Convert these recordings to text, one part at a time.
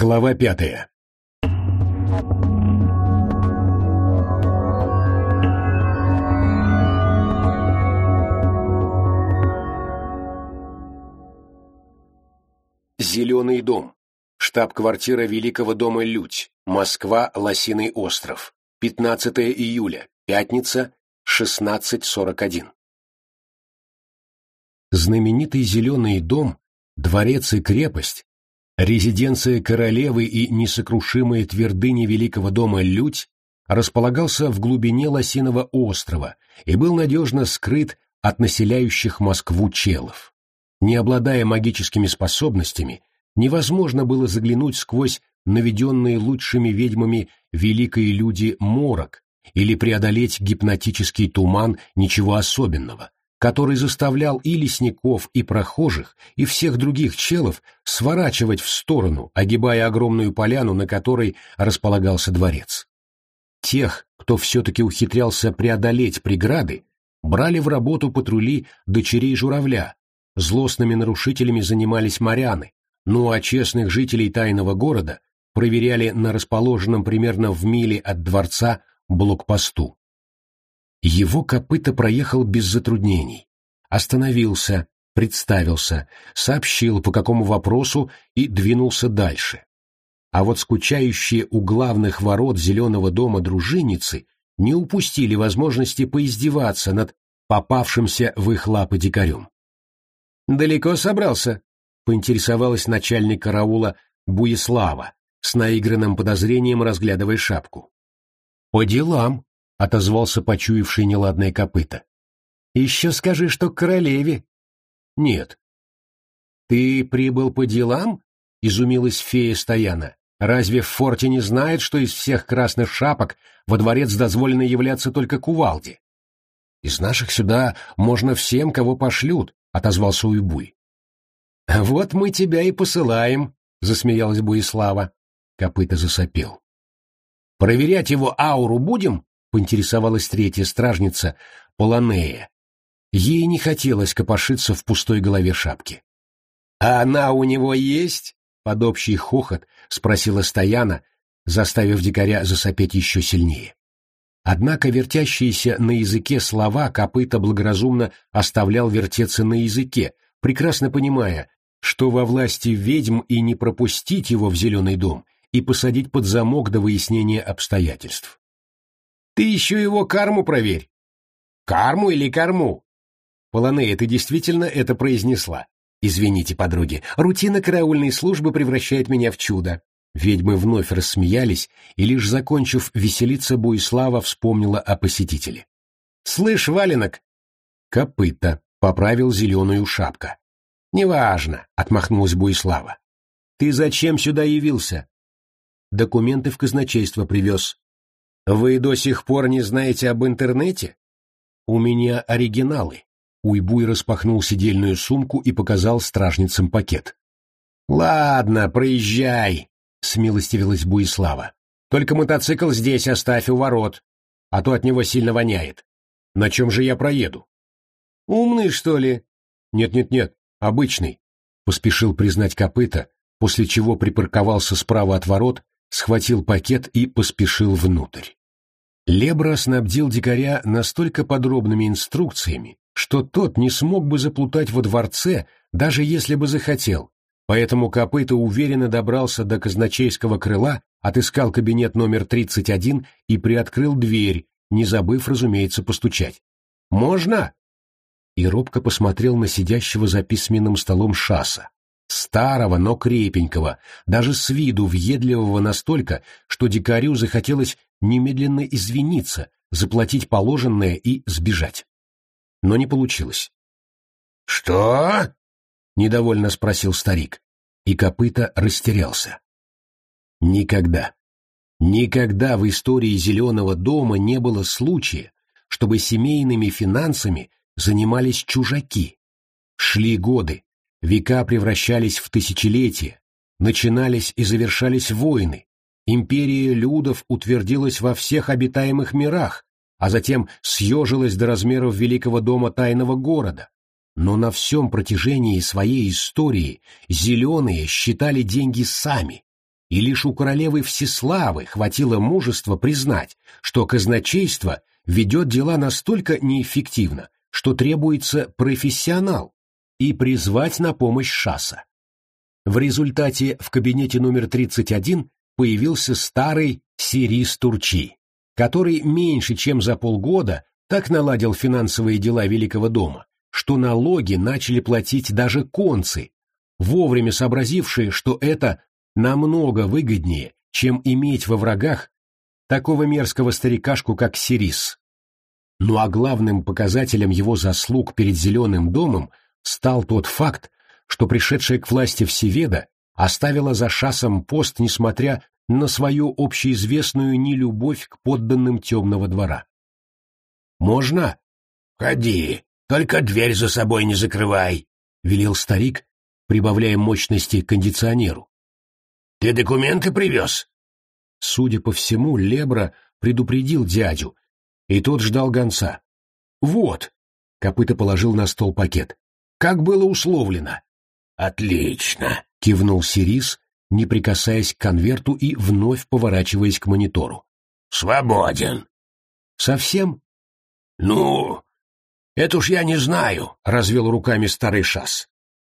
Глава пятая Зеленый дом. Штаб-квартира Великого дома Людь. Москва, Лосиный остров. 15 июля. Пятница, 16.41. Знаменитый Зеленый дом, дворец и крепость, резиденция королевы и несокрушимые твердыни Великого дома Людь располагался в глубине Лосиного острова и был надежно скрыт от населяющих Москву челов. Не обладая магическими способностями, невозможно было заглянуть сквозь наведенные лучшими ведьмами великие люди морок или преодолеть гипнотический туман ничего особенного, который заставлял и лесников, и прохожих, и всех других челов сворачивать в сторону, огибая огромную поляну, на которой располагался дворец. Тех, кто все-таки ухитрялся преодолеть преграды, брали в работу патрули дочерей журавля, злостными нарушителями занимались моряны, ну а честных жителей тайного города проверяли на расположенном примерно в миле от дворца блокпосту. Его копыта проехал без затруднений, остановился, представился, сообщил, по какому вопросу, и двинулся дальше. А вот скучающие у главных ворот Зеленого дома дружинницы не упустили возможности поиздеваться над попавшимся в их лапы дикарем. «Далеко собрался?» — поинтересовалась начальник караула Буеслава, с наигранным подозрением разглядывая шапку. «По делам», — отозвался почуявший неладное копыта. «Еще скажи, что к королеве». «Нет». «Ты прибыл по делам?» — изумилась фея Стояна. «Разве в форте не знает, что из всех красных шапок во дворец дозволено являться только кувалде?» «Из наших сюда можно всем, кого пошлют, — отозвался Уйбуй. «Вот мы тебя и посылаем», — засмеялась Буислава. Копыта засопел. «Проверять его ауру будем?» — поинтересовалась третья стражница, Полонея. Ей не хотелось копошиться в пустой голове шапки. «А она у него есть?» — под общий хохот спросила Стояна, заставив дикаря засопеть еще сильнее. Однако вертящиеся на языке слова копыта благоразумно оставлял вертеться на языке, прекрасно понимая, что во власти ведьм и не пропустить его в зеленый дом, и посадить под замок до выяснения обстоятельств. «Ты еще его карму проверь!» «Карму или корму?» «Полонея, ты действительно это произнесла?» «Извините, подруги, рутина караульной службы превращает меня в чудо. Ведьмы вновь рассмеялись, и лишь закончив веселиться, Буислава вспомнила о посетителе. «Слышь, валенок!» «Копыта», — поправил зеленую шапка. «Неважно», — отмахнулась Буислава. «Ты зачем сюда явился?» «Документы в казначейство привез». «Вы до сих пор не знаете об интернете?» «У меня оригиналы». Уйбуй распахнул сидельную сумку и показал стражницам пакет. «Ладно, проезжай», — смилостивилась Буислава. «Только мотоцикл здесь оставь у ворот, а то от него сильно воняет. На чем же я проеду?» «Умный, что ли?» «Нет-нет-нет, обычный», — поспешил признать копыта, после чего припарковался справа от ворот, схватил пакет и поспешил внутрь. Лебра снабдил дикаря настолько подробными инструкциями, что тот не смог бы заплутать во дворце, даже если бы захотел, Поэтому Копыта уверенно добрался до казначейского крыла, отыскал кабинет номер 31 и приоткрыл дверь, не забыв, разумеется, постучать. «Можно?» И робко посмотрел на сидящего за письменным столом шаса. Старого, но крепенького, даже с виду въедливого настолько, что дикарю захотелось немедленно извиниться, заплатить положенное и сбежать. Но не получилось. «Что?» недовольно спросил старик, и копыта растерялся. Никогда, никогда в истории Зеленого дома не было случая, чтобы семейными финансами занимались чужаки. Шли годы, века превращались в тысячелетия, начинались и завершались войны, империя людов утвердилась во всех обитаемых мирах, а затем съежилась до размеров великого дома тайного города, но на всем протяжении своей истории зеленые считали деньги сами, и лишь у королевы Всеславы хватило мужества признать, что казначейство ведет дела настолько неэффективно, что требуется профессионал, и призвать на помощь Шаса. В результате в кабинете номер 31 появился старый Сирис Турчи, который меньше чем за полгода так наладил финансовые дела Великого дома, что налоги начали платить даже концы, вовремя сообразившие, что это намного выгоднее, чем иметь во врагах такого мерзкого старикашку, как Сирис. Ну а главным показателем его заслуг перед Зеленым домом стал тот факт, что пришедшая к власти Всеведа оставила за шасом пост, несмотря на свою общеизвестную нелюбовь к подданным темного двора. «Можно?» «Ходи, только дверь за собой не закрывай», — велел старик, прибавляя мощности кондиционеру. «Ты документы привез?» Судя по всему, Лебра предупредил дядю, и тот ждал гонца. «Вот», — копыта положил на стол пакет, — «как было условлено». «Отлично», — кивнул Сирис, не прикасаясь к конверту и вновь поворачиваясь к монитору. «Свободен». «Совсем?» «Ну, это уж я не знаю», — развел руками старый шас.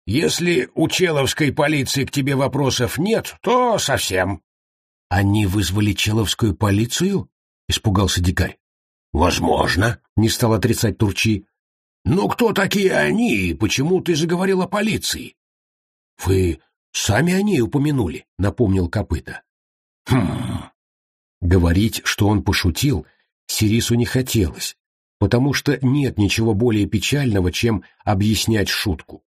«Если у Человской полиции к тебе вопросов нет, то совсем». «Они вызвали Человскую полицию?» — испугался дикарь. «Возможно», — не стал отрицать Турчи. «Но кто такие они и почему ты заговорил о полиции?» «Вы сами о ней упомянули», — напомнил копыта. «Хм...» Говорить, что он пошутил, Сирису не хотелось, потому что нет ничего более печального, чем объяснять шутку.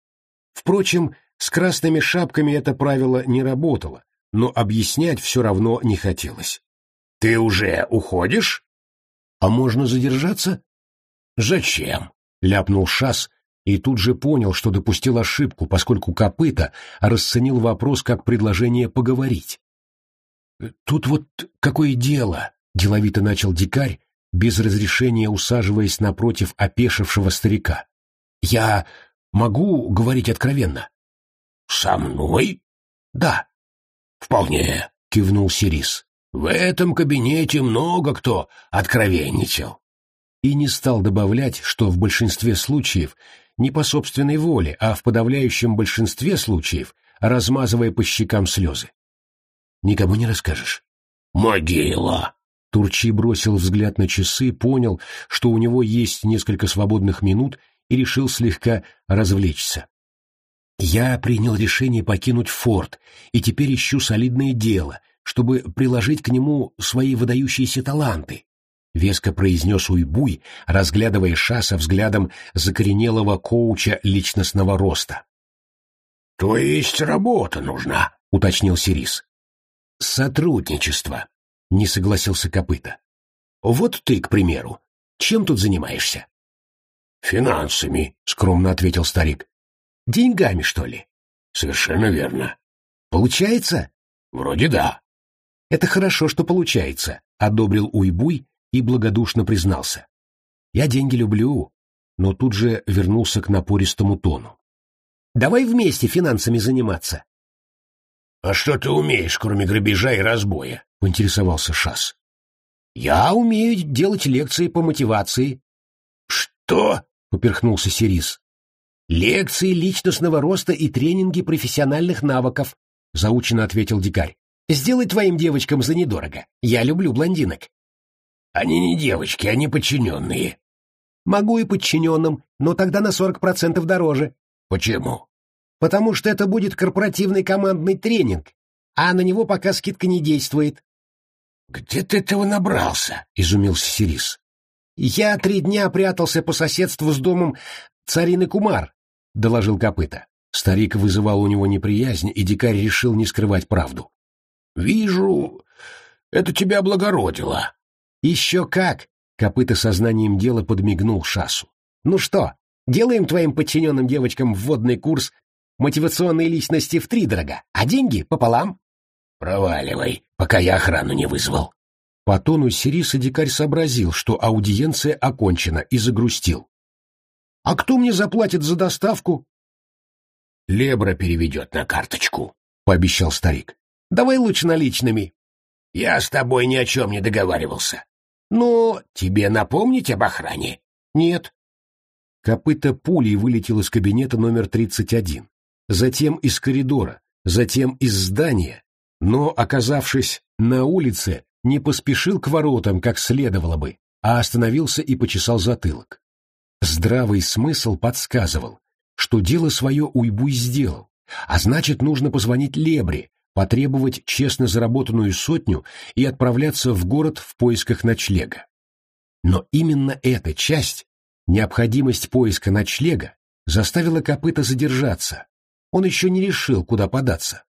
Впрочем, с красными шапками это правило не работало, но объяснять все равно не хотелось. «Ты уже уходишь?» «А можно задержаться?» «Зачем?» — ляпнул Шас и тут же понял, что допустил ошибку, поскольку копыта расценил вопрос как предложение поговорить. «Тут вот какое дело!» — деловито начал дикарь, без разрешения усаживаясь напротив опешившего старика. «Я могу говорить откровенно?» «Со мной?» «Да». «Вполне», — кивнул Сирис. «В этом кабинете много кто откровенничал». И не стал добавлять, что в большинстве случаев не по собственной воле, а в подавляющем большинстве случаев, размазывая по щекам слезы. «Никому не расскажешь?» «Могила!» Турчи бросил взгляд на часы, понял, что у него есть несколько свободных минут и решил слегка развлечься. «Я принял решение покинуть форт и теперь ищу солидное дело, чтобы приложить к нему свои выдающиеся таланты», — веско произнес Уйбуй, разглядывая Шаса взглядом закоренелого коуча личностного роста. «То есть работа нужна?» — уточнил Сирис. «Сотрудничество», не согласился Копыта. Вот ты, к примеру, чем тут занимаешься? Финансами, скромно ответил старик. Деньгами, что ли? Совершенно верно. Получается? Вроде да. Это хорошо, что получается, одобрил Уйбуй и благодушно признался. Я деньги люблю, но тут же вернулся к напористому тону. Давай вместе финансами заниматься. А что ты умеешь, кроме грабежа и разбоя? поинтересовался Шас. «Я умею делать лекции по мотивации». «Что?» — поперхнулся Сирис. «Лекции личностного роста и тренинги профессиональных навыков», — заучено ответил дикарь. «Сделай твоим девочкам за недорого. Я люблю блондинок». «Они не девочки, они подчиненные». «Могу и подчиненным, но тогда на сорок процентов дороже». «Почему?» «Потому что это будет корпоративный командный тренинг, а на него пока скидка не действует. «Где ты этого набрался?» — изумился Сирис. «Я три дня прятался по соседству с домом царины Кумар», — доложил копыта. Старик вызывал у него неприязнь, и дикарь решил не скрывать правду. «Вижу, это тебя облагородило». «Еще как!» — копыта сознанием дела подмигнул Шасу. «Ну что, делаем твоим подчиненным девочкам вводный курс мотивационной личности в втридорога, а деньги пополам?» «Проваливай, пока я охрану не вызвал». По тону Сириса дикарь сообразил, что аудиенция окончена, и загрустил. «А кто мне заплатит за доставку?» «Лебра переведет на карточку», — пообещал старик. Давай лучше наличными. Я с тобой ни о чем не договаривался. Но тебе напомнить об охране? Нет. Копыта пулей вылетел из кабинета номер 31, затем из коридора, затем из здания, но, оказавшись на улице, не поспешил к воротам, как следовало бы, а остановился и почесал затылок. Здравый смысл подсказывал, что дело свое Уйбуй сделал, а значит, нужно позвонить Лебре, потребовать честно заработанную сотню и отправляться в город в поисках ночлега. Но именно эта часть, необходимость поиска ночлега, заставила копыта задержаться. Он еще не решил, куда податься.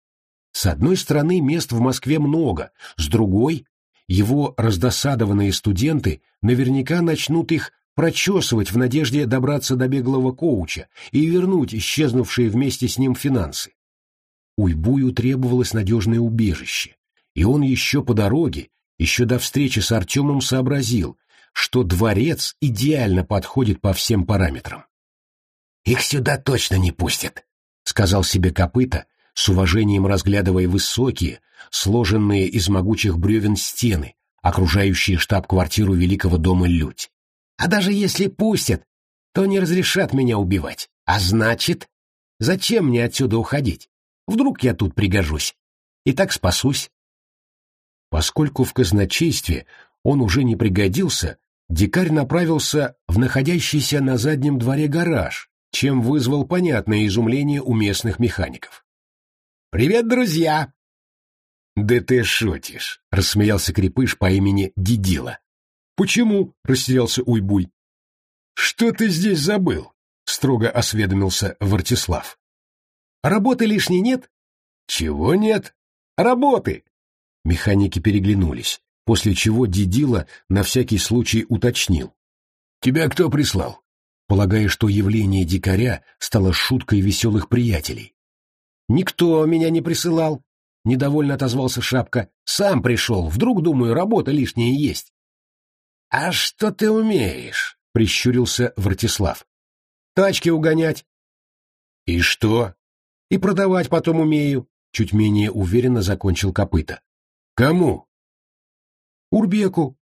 С одной стороны, мест в Москве много, с другой, его раздосадованные студенты наверняка начнут их прочесывать в надежде добраться до беглого коуча и вернуть исчезнувшие вместе с ним финансы. Уйбую требовалось надежное убежище, и он еще по дороге, еще до встречи с Артемом сообразил, что дворец идеально подходит по всем параметрам. «Их сюда точно не пустят», — сказал себе копыта, с уважением разглядывая высокие, сложенные из могучих бревен стены, окружающие штаб-квартиру Великого дома Людь. А даже если пустят, то не разрешат меня убивать. А значит, зачем мне отсюда уходить? Вдруг я тут пригожусь. И так спасусь. Поскольку в казначействе он уже не пригодился, дикарь направился в находящийся на заднем дворе гараж, чем вызвал понятное изумление у местных механиков. «Привет, друзья!» «Да ты шутишь!» — рассмеялся крепыш по имени Дидила. «Почему?» — растерялся Уйбуй. «Что ты здесь забыл?» — строго осведомился Вартислав. «Работы лишней нет?» «Чего нет?» «Работы!» Механики переглянулись, после чего Дидила на всякий случай уточнил. «Тебя кто прислал?» полагая, что явление дикаря стало шуткой веселых приятелей. «Никто меня не присылал», — недовольно отозвался Шапка. «Сам пришел, вдруг, думаю, работа лишняя есть». «А что ты умеешь?» — прищурился Вратислав. «Тачки угонять». «И что?» «И продавать потом умею», — чуть менее уверенно закончил копыта. «Кому?» «Урбеку».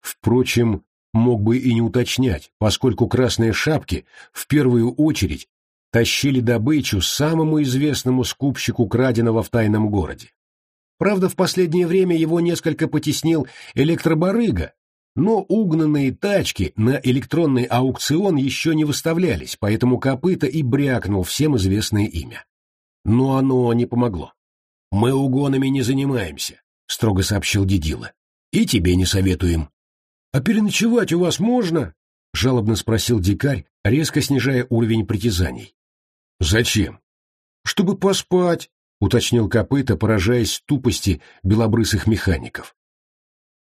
Впрочем, мог бы и не уточнять, поскольку красные шапки в первую очередь тащили добычу самому известному скупщику краденого в тайном городе. Правда, в последнее время его несколько потеснил электробарыга, но угнанные тачки на электронный аукцион еще не выставлялись, поэтому копыта и брякнул всем известное имя. Но оно не помогло. «Мы угонами не занимаемся», — строго сообщил Дедила. «И тебе не советуем». «А переночевать у вас можно?» — жалобно спросил дикарь, резко снижая уровень притязаний. «Зачем?» «Чтобы поспать», — уточнил копыта, поражаясь тупости белобрысых механиков.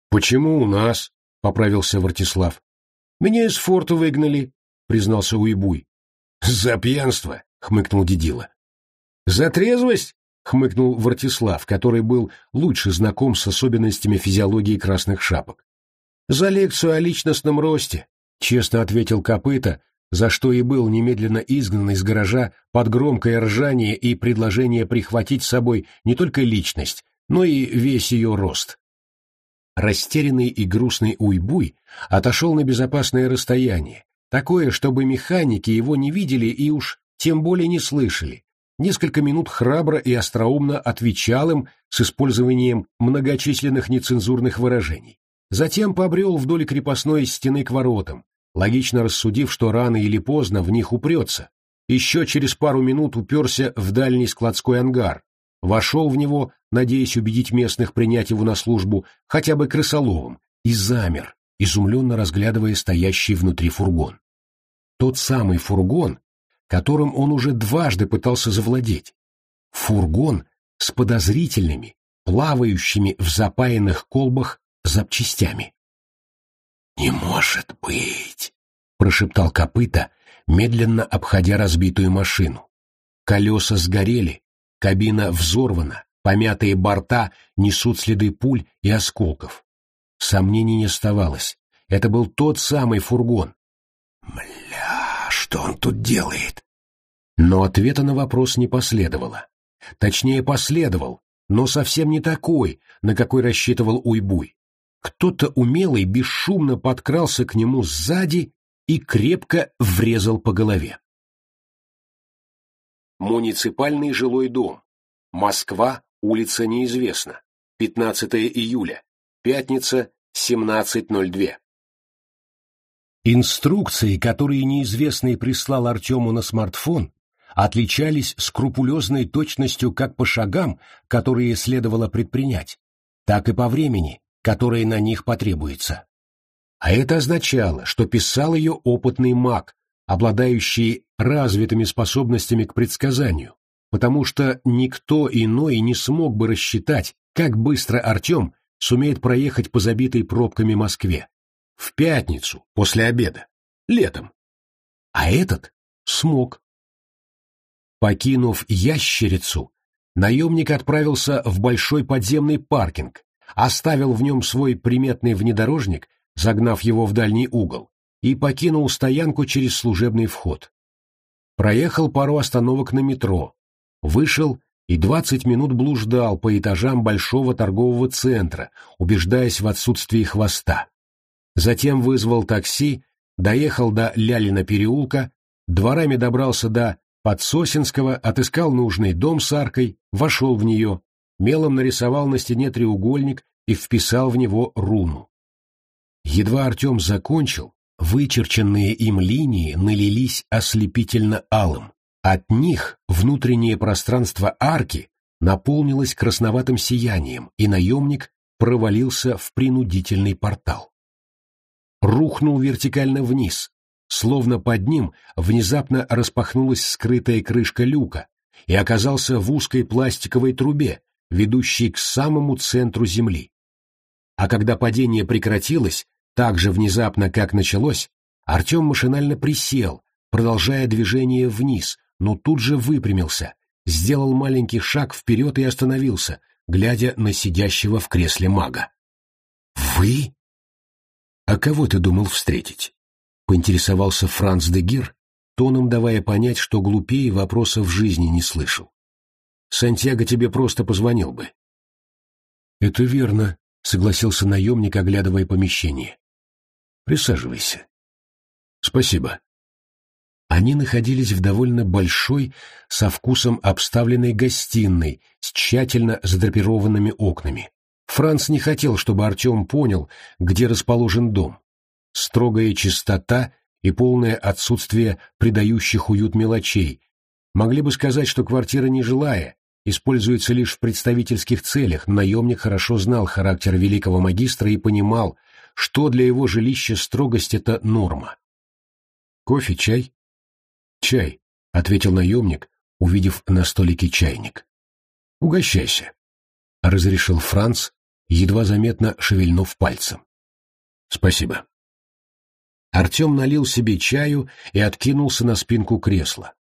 «Почему у нас?» — поправился Вартислав. «Меня из форта выгнали», — признался Уйбуй. «За пьянство», — хмыкнул Дедила. «За трезвость?» — хмыкнул Вартислав, который был лучше знаком с особенностями физиологии красных шапок. «За лекцию о личностном росте», — честно ответил Копыта, за что и был немедленно изгнан из гаража под громкое ржание и предложение прихватить с собой не только личность, но и весь ее рост. Растерянный и грустный Уйбуй отошел на безопасное расстояние, такое, чтобы механики его не видели и уж тем более не слышали. Несколько минут храбро и остроумно отвечал им с использованием многочисленных нецензурных выражений. Затем побрел вдоль крепостной стены к воротам, логично рассудив, что рано или поздно в них упрется. Еще через пару минут уперся в дальний складской ангар, вошел в него, надеясь убедить местных принять его на службу хотя бы крысоловым, и замер, изумленно разглядывая стоящий внутри фургон. Тот самый фургон, которым он уже дважды пытался завладеть. Фургон с подозрительными, плавающими в запаянных колбах запчастями. «Не может быть!» — прошептал копыта, медленно обходя разбитую машину. Колеса сгорели, Кабина взорвана, помятые борта несут следы пуль и осколков. Сомнений не оставалось. Это был тот самый фургон. «Мля, что он тут делает?» Но ответа на вопрос не последовало. Точнее, последовал, но совсем не такой, на какой рассчитывал Уйбуй. Кто-то умелый бесшумно подкрался к нему сзади и крепко врезал по голове. Муниципальный жилой дом. Москва, улица неизвестна. 15 июля. Пятница, 17.02. Инструкции, которые неизвестный прислал Артему на смартфон, отличались скрупулезной точностью как по шагам, которые следовало предпринять, так и по времени, которое на них потребуется. А это означало, что писал ее опытный маг, обладающий развитыми способностями к предсказанию, потому что никто иной не смог бы рассчитать, как быстро Артем сумеет проехать по забитой пробками Москве. В пятницу, после обеда, летом. А этот смог. Покинув ящерицу, наемник отправился в большой подземный паркинг, оставил в нем свой приметный внедорожник, загнав его в дальний угол, и покинул стоянку через служебный вход. Проехал пару остановок на метро, вышел и двадцать минут блуждал по этажам большого торгового центра, убеждаясь в отсутствии хвоста. Затем вызвал такси, доехал до Лялина переулка, дворами добрался до Подсосинского, отыскал нужный дом с аркой, вошел в нее, мелом нарисовал на стене треугольник и вписал в него руну. Едва Артем закончил, вычерченные им линии налились ослепительно алым. От них внутреннее пространство арки наполнилось красноватым сиянием, и наемник провалился в принудительный портал. Рухнул вертикально вниз, словно под ним внезапно распахнулась скрытая крышка люка и оказался в узкой пластиковой трубе, ведущей к самому центру Земли. А когда падение прекратилось, так же внезапно, как началось, Артем машинально присел, продолжая движение вниз, но тут же выпрямился, сделал маленький шаг вперед и остановился, глядя на сидящего в кресле мага. «Вы?» «А кого ты думал встретить?» поинтересовался Франц де Гир, тоном давая понять, что глупее вопроса в жизни не слышал. «Сантьяго тебе просто позвонил бы». «Это верно», — согласился наемник, оглядывая помещение. «Присаживайся». «Спасибо». Они находились в довольно большой, со вкусом обставленной гостиной, с тщательно задрапированными окнами. Франц не хотел, чтобы Артем понял, где расположен дом строгая чистота и полное отсутствие придающих уют мелочей. Могли бы сказать, что квартира нежилая, используется лишь в представительских целях, наемник хорошо знал характер великого магистра и понимал, что для его жилища строгость — это норма. «Кофе, чай?» «Чай», — ответил наемник, увидев на столике чайник. «Угощайся», — разрешил Франц, едва заметно шевельнув пальцем. «Спасибо». Артем налил себе чаю и откинулся на спинку кресла.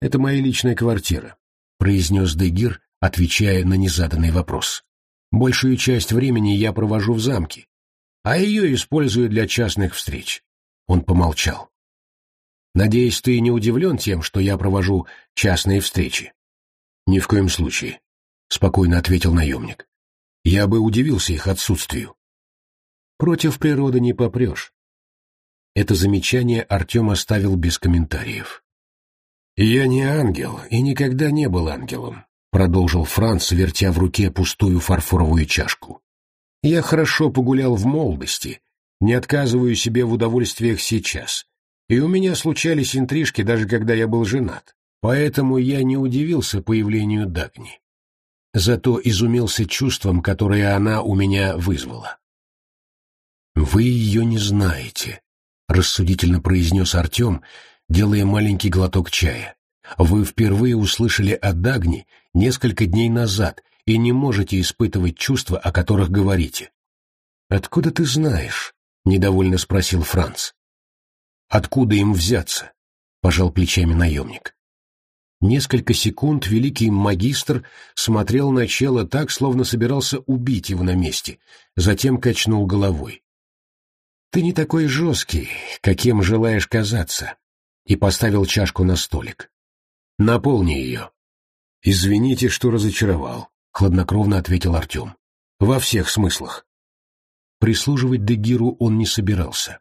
«Это моя личная квартира», — произнес Дегир, отвечая на незаданный вопрос. «Большую часть времени я провожу в замке, а ее использую для частных встреч». Он помолчал. «Надеюсь, ты не удивлен тем, что я провожу частные встречи?» «Ни в коем случае», — спокойно ответил наемник. «Я бы удивился их отсутствию». «Против природы не попрешь. Это замечание Артем оставил без комментариев. «Я не ангел и никогда не был ангелом», — продолжил Франц, вертя в руке пустую фарфоровую чашку. «Я хорошо погулял в молодости, не отказываю себе в удовольствиях сейчас, и у меня случались интрижки, даже когда я был женат, поэтому я не удивился появлению Дагни. Зато изумился чувством, которое она у меня вызвала. «Вы ее не знаете», рассудительно произнес Артем, делая маленький глоток чая. Вы впервые услышали о Дагни несколько дней назад и не можете испытывать чувства, о которых говорите. Откуда ты знаешь? недовольно спросил Франц. Откуда им взяться? пожал плечами наемник. Несколько секунд великий магистр смотрел на чело так, словно собирался убить его на месте, затем качнул головой. «Ты не такой жесткий, каким желаешь казаться», и поставил чашку на столик. «Наполни ее». «Извините, что разочаровал», — хладнокровно ответил Артем. «Во всех смыслах». Прислуживать Дегиру он не собирался.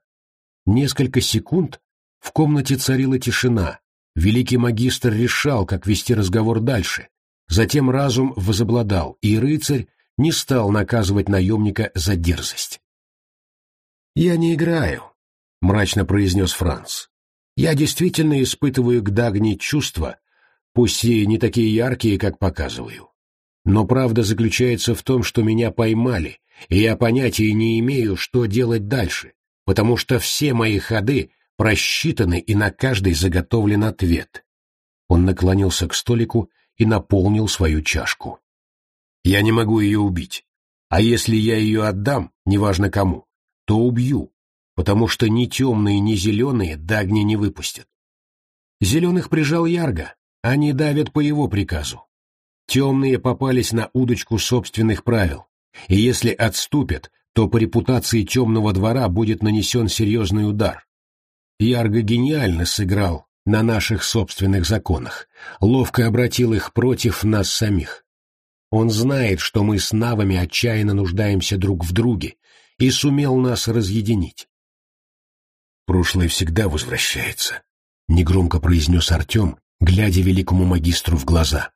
Несколько секунд в комнате царила тишина. Великий магистр решал, как вести разговор дальше. Затем разум возобладал, и рыцарь не стал наказывать наемника за дерзость. «Я не играю», — мрачно произнес Франц. «Я действительно испытываю к Дагни чувства, пусть и не такие яркие, как показываю. Но правда заключается в том, что меня поймали, и я понятия не имею, что делать дальше, потому что все мои ходы просчитаны и на каждый заготовлен ответ. Он наклонился к столику и наполнил свою чашку. Я не могу ее убить. А если я ее отдам, неважно кому, то убью, потому что ни темные, ни зеленые Дагни не выпустят. Зеленых прижал Ярго, они давят по его приказу. Темные попались на удочку собственных правил, и если отступят, то по репутации темного двора будет нанесен серьезный удар. Ярго гениально сыграл на наших собственных законах, ловко обратил их против нас самих. Он знает, что мы с навами отчаянно нуждаемся друг в друге, и сумел нас разъединить. «Прошлое всегда возвращается», — негромко произнес Артем, глядя великому магистру в глаза.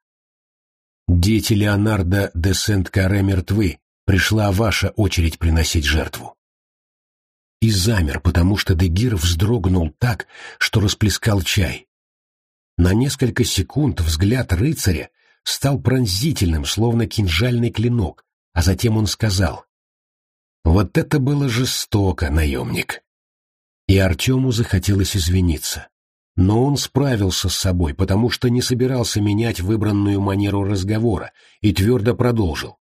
«Дети Леонардо де Сент-Каре мертвы, пришла ваша очередь приносить жертву». И замер, потому что Дегир вздрогнул так, что расплескал чай. На несколько секунд взгляд рыцаря стал пронзительным, словно кинжальный клинок, а затем он сказал «Вот это было жестоко, наемник». И Артему захотелось извиниться. Но он справился с собой, потому что не собирался менять выбранную манеру разговора и твердо продолжил.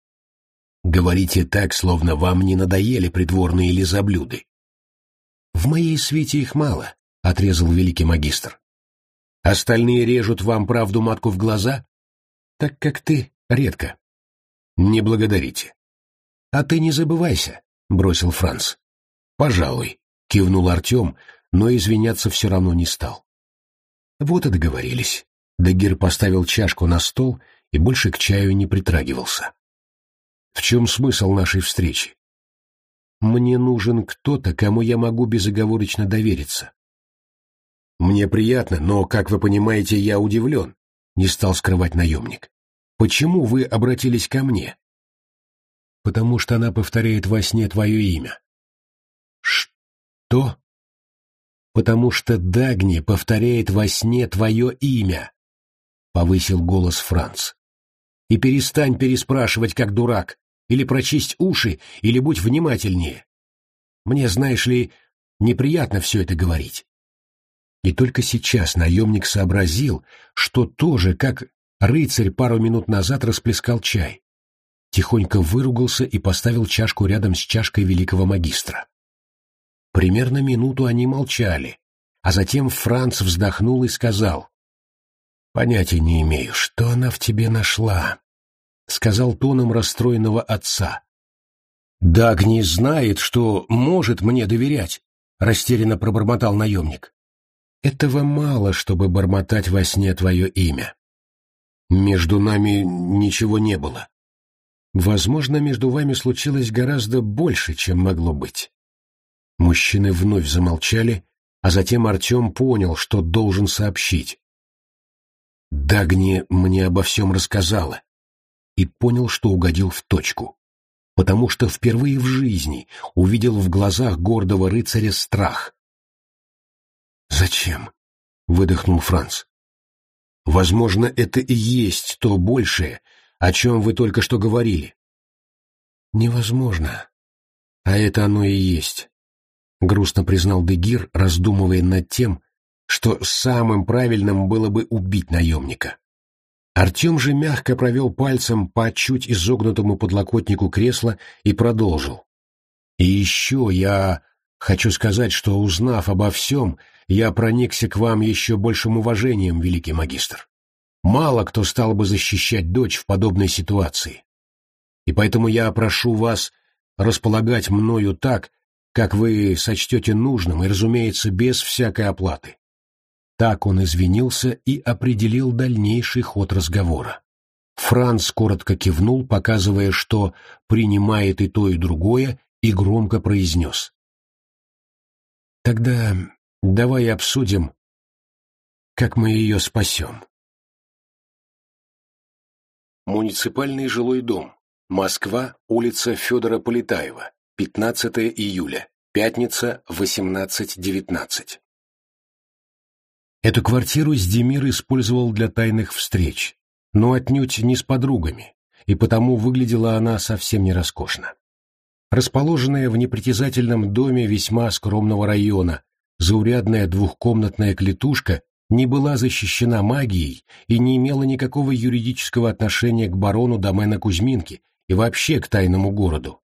«Говорите так, словно вам не надоели придворные лизоблюды». «В моей свите их мало», — отрезал великий магистр. «Остальные режут вам правду матку в глаза?» «Так как ты редко». «Не благодарите». «А ты не забывайся», — бросил Франц. «Пожалуй», — кивнул Артем, но извиняться все равно не стал. Вот и договорились. Дагир поставил чашку на стол и больше к чаю не притрагивался. В чем смысл нашей встречи? Мне нужен кто-то, кому я могу безоговорочно довериться. Мне приятно, но, как вы понимаете, я удивлен, не стал скрывать наемник. Почему вы обратились ко мне? Потому что она повторяет во сне твое имя. Что? Потому что Дагни повторяет во сне твое имя», — повысил голос Франц. «И перестань переспрашивать, как дурак, или прочисть уши, или будь внимательнее. Мне, знаешь ли, неприятно все это говорить». И только сейчас наемник сообразил, что тоже, как рыцарь пару минут назад расплескал чай. Тихонько выругался и поставил чашку рядом с чашкой великого магистра. Примерно минуту они молчали, а затем Франц вздохнул и сказал. «Понятия не имею, что она в тебе нашла», — сказал тоном расстроенного отца. «Дагни знает, что может мне доверять», — растерянно пробормотал наемник. «Этого мало, чтобы бормотать во сне твое имя. Между нами ничего не было. Возможно, между вами случилось гораздо больше, чем могло быть. Мужчины вновь замолчали, а затем Артем понял, что должен сообщить. Дагни мне обо всем рассказала и понял, что угодил в точку, потому что впервые в жизни увидел в глазах гордого рыцаря страх. «Зачем?» — выдохнул Франц. «Возможно, это и есть то большее, о чем вы только что говорили». «Невозможно. А это оно и есть. — грустно признал Дегир, раздумывая над тем, что самым правильным было бы убить наемника. Артем же мягко провел пальцем по чуть изогнутому подлокотнику кресла и продолжил. «И еще я хочу сказать, что, узнав обо всем, я проникся к вам еще большим уважением, великий магистр. Мало кто стал бы защищать дочь в подобной ситуации. И поэтому я прошу вас располагать мною так, как вы сочтете нужным и, разумеется, без всякой оплаты. Так он извинился и определил дальнейший ход разговора. Франц коротко кивнул, показывая, что принимает и то, и другое, и громко произнес. «Тогда давай обсудим, как мы ее спасем». Муниципальный жилой дом. Москва, улица Федора Полетаева, 15 июля, пятница, 18.19. Эту квартиру Сдемир использовал для тайных встреч, но отнюдь не с подругами, и потому выглядела она совсем не роскошно. Расположенная в непритязательном доме весьма скромного района, заурядная двухкомнатная клетушка не была защищена магией и не имела никакого юридического отношения к барону домена Кузьминки и вообще к тайному городу.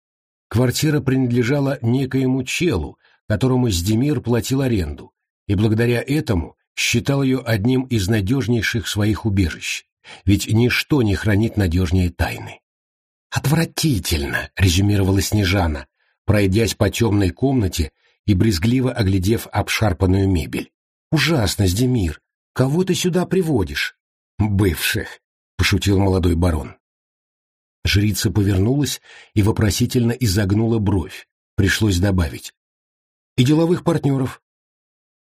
Квартира принадлежала некоему челу, которому Сдемир платил аренду, и благодаря этому считал ее одним из надежнейших своих убежищ, ведь ничто не хранит надежнее тайны. «Отвратительно!» — резюмировала Снежана, пройдясь по темной комнате и брезгливо оглядев обшарпанную мебель. «Ужасно, Сдемир! Кого ты сюда приводишь?» «Бывших!» — пошутил молодой барон. Жрица повернулась и вопросительно изогнула бровь. Пришлось добавить. «И деловых партнеров?»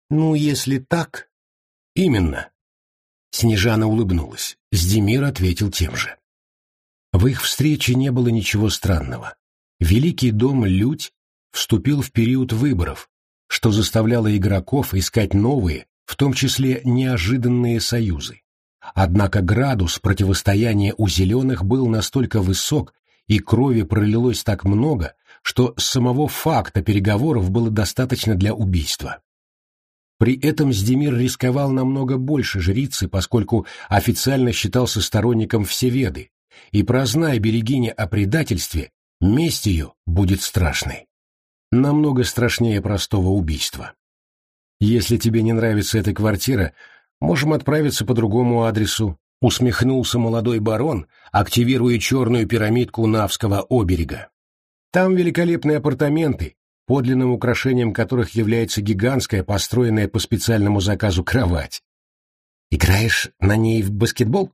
«Ну, если так...» «Именно». Снежана улыбнулась. Сдемир ответил тем же. В их встрече не было ничего странного. Великий дом Людь вступил в период выборов, что заставляло игроков искать новые, в том числе неожиданные союзы. Однако градус противостояния у зеленых был настолько высок, и крови пролилось так много, что самого факта переговоров было достаточно для убийства. При этом Сдемир рисковал намного больше жрицы, поскольку официально считался сторонником Всеведы, и прознай Берегиня о предательстве, месть ее будет страшной. Намного страшнее простого убийства. Если тебе не нравится эта квартира, можем отправиться по другому адресу, усмехнулся молодой барон, активируя черную пирамидку Навского оберега. Там великолепные апартаменты, подлинным украшением которых является гигантская, построенная по специальному заказу кровать. Играешь на ней в баскетбол?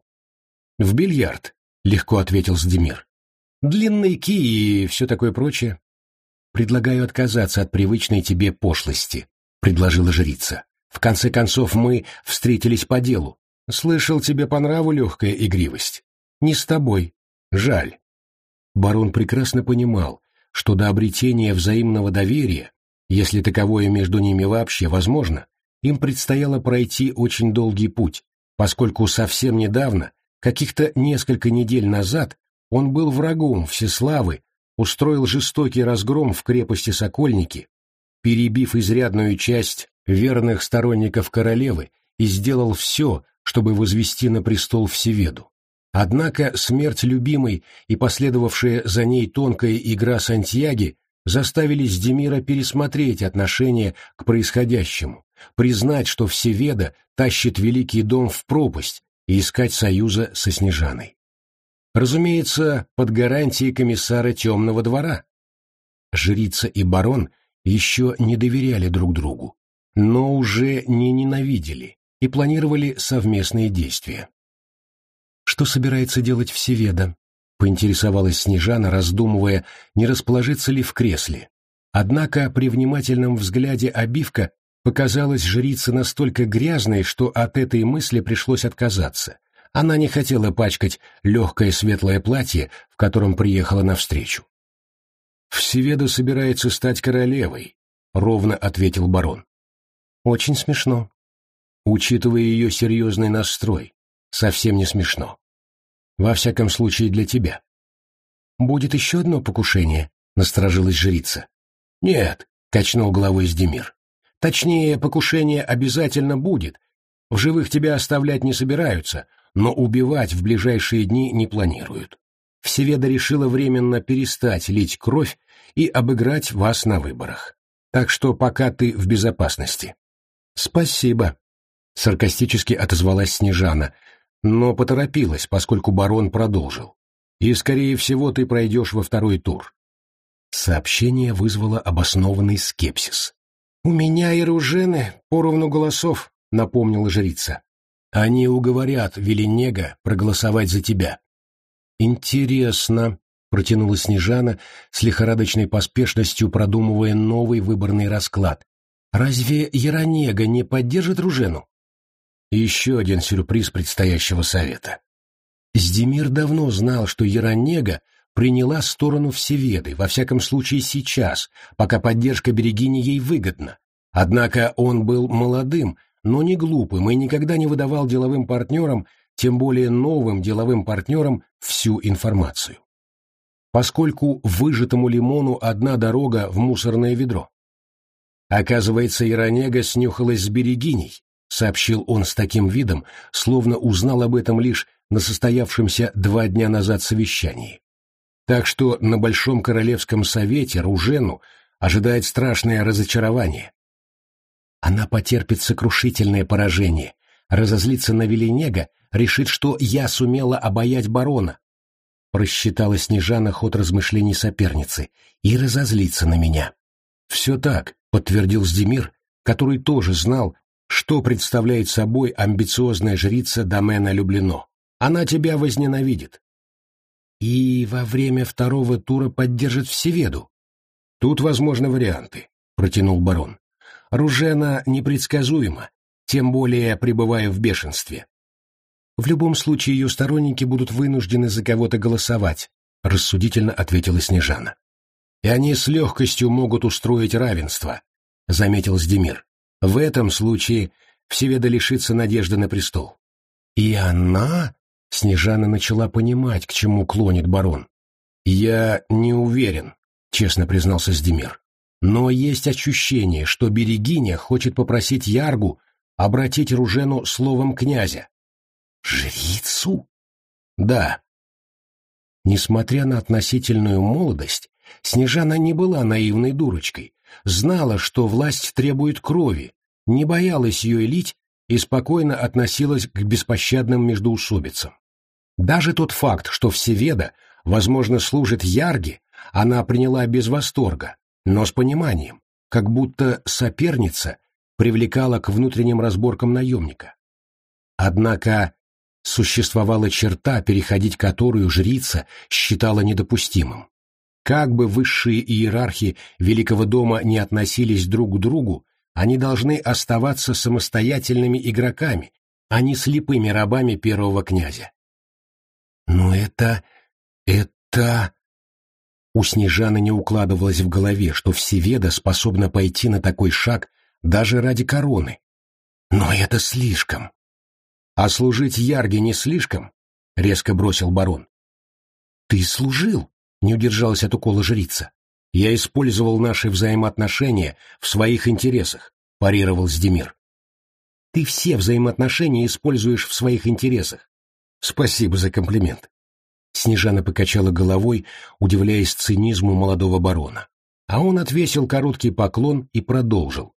В бильярд, легко ответил Сдемир. Длинные ки и все такое прочее. Предлагаю отказаться от привычной тебе пошлости, предложила жрица. В конце концов, мы встретились по делу. Слышал, тебе по нраву легкая игривость. Не с тобой. Жаль. Барон прекрасно понимал, что до обретения взаимного доверия, если таковое между ними вообще возможно, им предстояло пройти очень долгий путь, поскольку совсем недавно, каких-то несколько недель назад, он был врагом Всеславы, устроил жестокий разгром в крепости Сокольники, перебив изрядную часть верных сторонников королевы и сделал все, чтобы возвести на престол Всеведу. Однако смерть любимой и последовавшая за ней тонкая игра Сантьяги заставили Сдемира пересмотреть отношение к происходящему, признать, что Всеведа тащит Великий дом в пропасть и искать союза со Снежаной. Разумеется, под гарантией комиссара Темного двора. Жрица и барон еще не доверяли друг другу, но уже не ненавидели и планировали совместные действия. Что собирается делать Всеведа? Поинтересовалась Снежана, раздумывая, не расположиться ли в кресле. Однако при внимательном взгляде обивка показалась жрице настолько грязной, что от этой мысли пришлось отказаться. Она не хотела пачкать легкое светлое платье, в котором приехала навстречу. «Всеведа собирается стать королевой», — ровно ответил барон. «Очень смешно. Учитывая ее серьезный настрой, совсем не смешно. Во всяком случае для тебя. Будет еще одно покушение, насторожилась жрица. Нет, качнул головой Сдемир. Точнее, покушение обязательно будет. В живых тебя оставлять не собираются, но убивать в ближайшие дни не планируют. Всеведа решила временно перестать лить кровь и обыграть вас на выборах. Так что пока ты в безопасности. Спасибо, саркастически отозвалась Снежана, но поторопилась, поскольку барон продолжил. И, скорее всего, ты пройдешь во второй тур. Сообщение вызвало обоснованный скепсис. «У меня и Ружены поровну голосов», — напомнила жрица. «Они уговорят Веленега проголосовать за тебя», Интересно, протянула Снежана с лихорадочной поспешностью, продумывая новый выборный расклад. Разве Яронега не поддержит Ружену? Еще один сюрприз предстоящего совета. Сдемир давно знал, что Яронега приняла сторону Всеведы, во всяком случае сейчас, пока поддержка Берегини ей выгодна. Однако он был молодым, но не глупым и никогда не выдавал деловым партнерам, тем более новым деловым партнерам, всю информацию. Поскольку выжатому лимону одна дорога в мусорное ведро. Оказывается, Иронега снюхалась с Берегиней, сообщил он с таким видом, словно узнал об этом лишь на состоявшемся два дня назад совещании. Так что на Большом Королевском Совете Ружену ожидает страшное разочарование. Она потерпит сокрушительное поражение, разозлится на Веленега, решит, что я сумела обаять барона. Просчитала Снежана ход размышлений соперницы и разозлится на меня. Все так, подтвердил Сдемир, который тоже знал, что представляет собой амбициозная жрица домена Люблено. Она тебя возненавидит. И во время второго тура поддержит Всеведу. Тут возможны варианты, протянул барон. Ружена непредсказуема, тем более пребывая в бешенстве. В любом случае ее сторонники будут вынуждены за кого-то голосовать, рассудительно ответила Снежана. И они с легкостью могут устроить равенство, заметил Сдемир. В этом случае Всеведа лишится надежды на престол. И она... Снежана начала понимать, к чему клонит барон. «Я не уверен», — честно признался Сдемир. «Но есть ощущение, что Берегиня хочет попросить Яргу обратить Ружену словом князя». «Жрицу?» «Да». Несмотря на относительную молодость, Снежана не была наивной дурочкой, знала, что власть требует крови, не боялась ее лить и спокойно относилась к беспощадным междоусобицам. Даже тот факт, что Всеведа, возможно, служит Ярге, она приняла без восторга, но с пониманием, как будто соперница привлекала к внутренним разборкам наемника. Однако существовала черта, переходить которую жрица считала недопустимым. Как бы высшие иерархи Великого дома не относились друг к другу, они должны оставаться самостоятельными игроками, а не слепыми рабами первого князя. Но это... это... У Снежаны не укладывалось в голове, что Всеведа способна пойти на такой шаг даже ради короны. Но это слишком. А служить Ярге не слишком? Резко бросил барон. Ты служил, не удержалась от укола жрица. Я использовал наши взаимоотношения в своих интересах, парировал Сдемир. Ты все взаимоотношения используешь в своих интересах. Спасибо за комплимент. Снежана покачала головой, удивляясь цинизму молодого барона. А он отвесил короткий поклон и продолжил.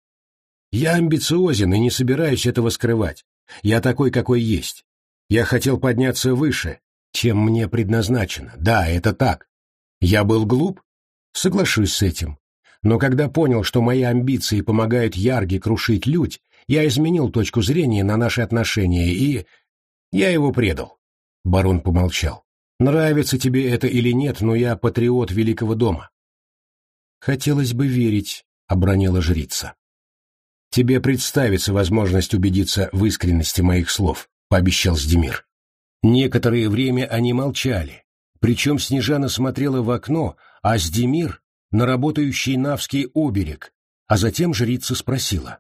«Я амбициозен и не собираюсь этого скрывать. Я такой, какой есть. Я хотел подняться выше, чем мне предназначено. Да, это так. Я был глуп? Соглашусь с этим. Но когда понял, что мои амбиции помогают Ярге крушить людь, я изменил точку зрения на наши отношения и... Я его предал. Барон помолчал. Нравится тебе это или нет, но я патриот Великого дома. Хотелось бы верить, — обронила жрица. Тебе представится возможность убедиться в искренности моих слов, — пообещал Сдемир. Некоторое время они молчали, причем Снежана смотрела в окно, а Сдемир — на работающий Навский оберег, а затем жрица спросила.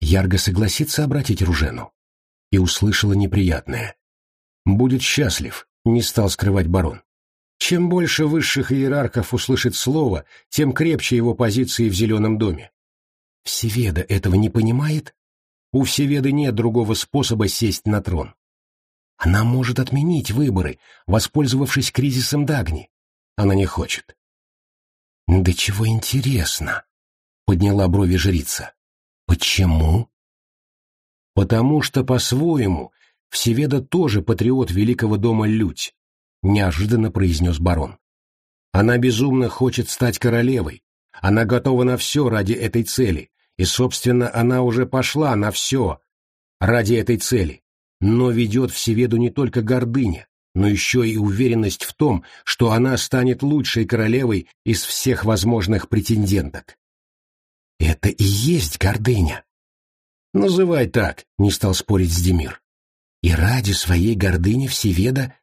Ярго согласится обратить Ружену? И услышала неприятное. «Будет счастлив», — не стал скрывать барон. Чем больше высших иерархов услышит слово, тем крепче его позиции в Зеленом доме. Всеведа этого не понимает? У Всеведы нет другого способа сесть на трон. Она может отменить выборы, воспользовавшись кризисом Дагни. Она не хочет. «Да чего интересно?» — подняла брови жрица. «Почему?» «Потому что, по-своему, Всеведа тоже патриот великого дома Людь», — неожиданно произнес барон. «Она безумно хочет стать королевой. Она готова на все ради этой цели, и, собственно, она уже пошла на все ради этой цели. Но ведет Всеведу не только гордыня, но еще и уверенность в том, что она станет лучшей королевой из всех возможных претенденток. Это и есть гордыня. Называй так, не стал спорить с Демир. И ради своей гордыни Всеведа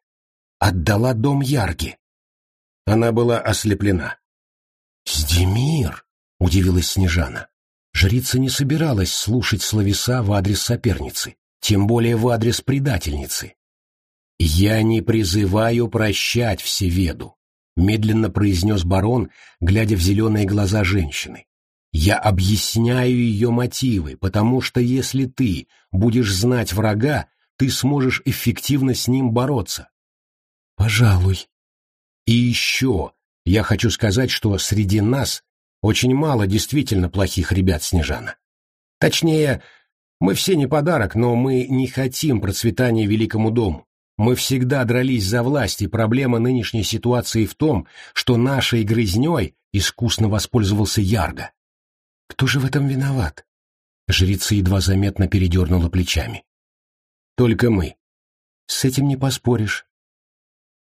отдала дом Ярги. Она была ослеплена. «Сдемир!» — удивилась Снежана. Жрица не собиралась слушать словеса в адрес соперницы, тем более в адрес предательницы. «Я не призываю прощать Всеведу», — медленно произнес барон, глядя в зеленые глаза женщины. «Я объясняю ее мотивы, потому что если ты будешь знать врага, ты сможешь эффективно с ним бороться». «Пожалуй». «И еще я хочу сказать, что среди нас очень мало действительно плохих ребят, Снежана. Точнее, мы все не подарок, но мы не хотим процветания великому дому. Мы всегда дрались за власть, и проблема нынешней ситуации в том, что нашей грызней искусно воспользовался Ярго. Кто же в этом виноват? Жрица едва заметно передернула плечами. Только мы. С этим не поспоришь.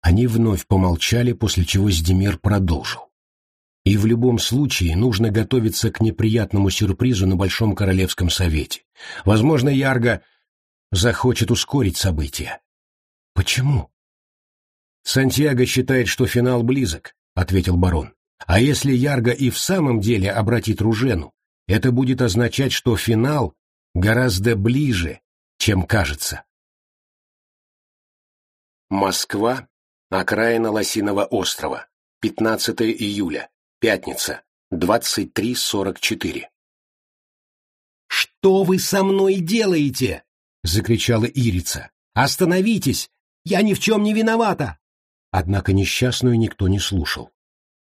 Они вновь помолчали, после чего Сдемир продолжил. И в любом случае нужно готовиться к неприятному сюрпризу на Большом Королевском Совете. Возможно, Ярго захочет ускорить события. Почему? Сантьяго считает, что финал близок, ответил барон. А если Ярго и в самом деле обратит Ружену, это будет означать, что финал гораздо ближе, чем кажется. Москва, окраина Лосиного острова, 15 июля, Пятница, 23.44. «Что вы со мной делаете?» — закричала Ирица. «Остановитесь! Я ни в чем не виновата!» Однако несчастную никто не слушал.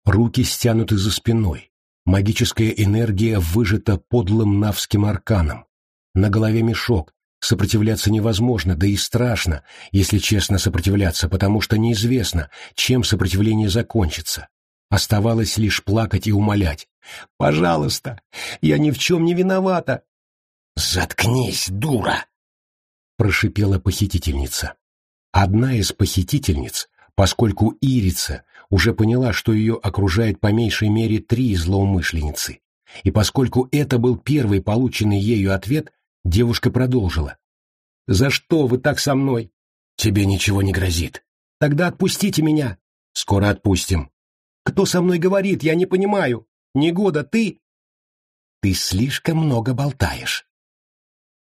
Руки стянуты за спиной. Магическая энергия выжата подлым навским арканом. На голове мешок. Сопротивляться невозможно, да и страшно, если честно сопротивляться, потому что неизвестно, чем сопротивление закончится. Оставалось лишь плакать и умолять. «Пожалуйста, я ни в чем не виновата!» «Заткнись, дура!» — прошипела похитительница. Одна из похитительниц, поскольку Ирица уже поняла, что ее окружает по меньшей мере три злоумышленницы, и поскольку это был первый полученный ею ответ, девушка продолжила. «За что вы так со мной?» «Тебе ничего не грозит». «Тогда отпустите меня». «Скоро отпустим». Кто со мной говорит, я не понимаю. Негода, ты... Ты слишком много болтаешь.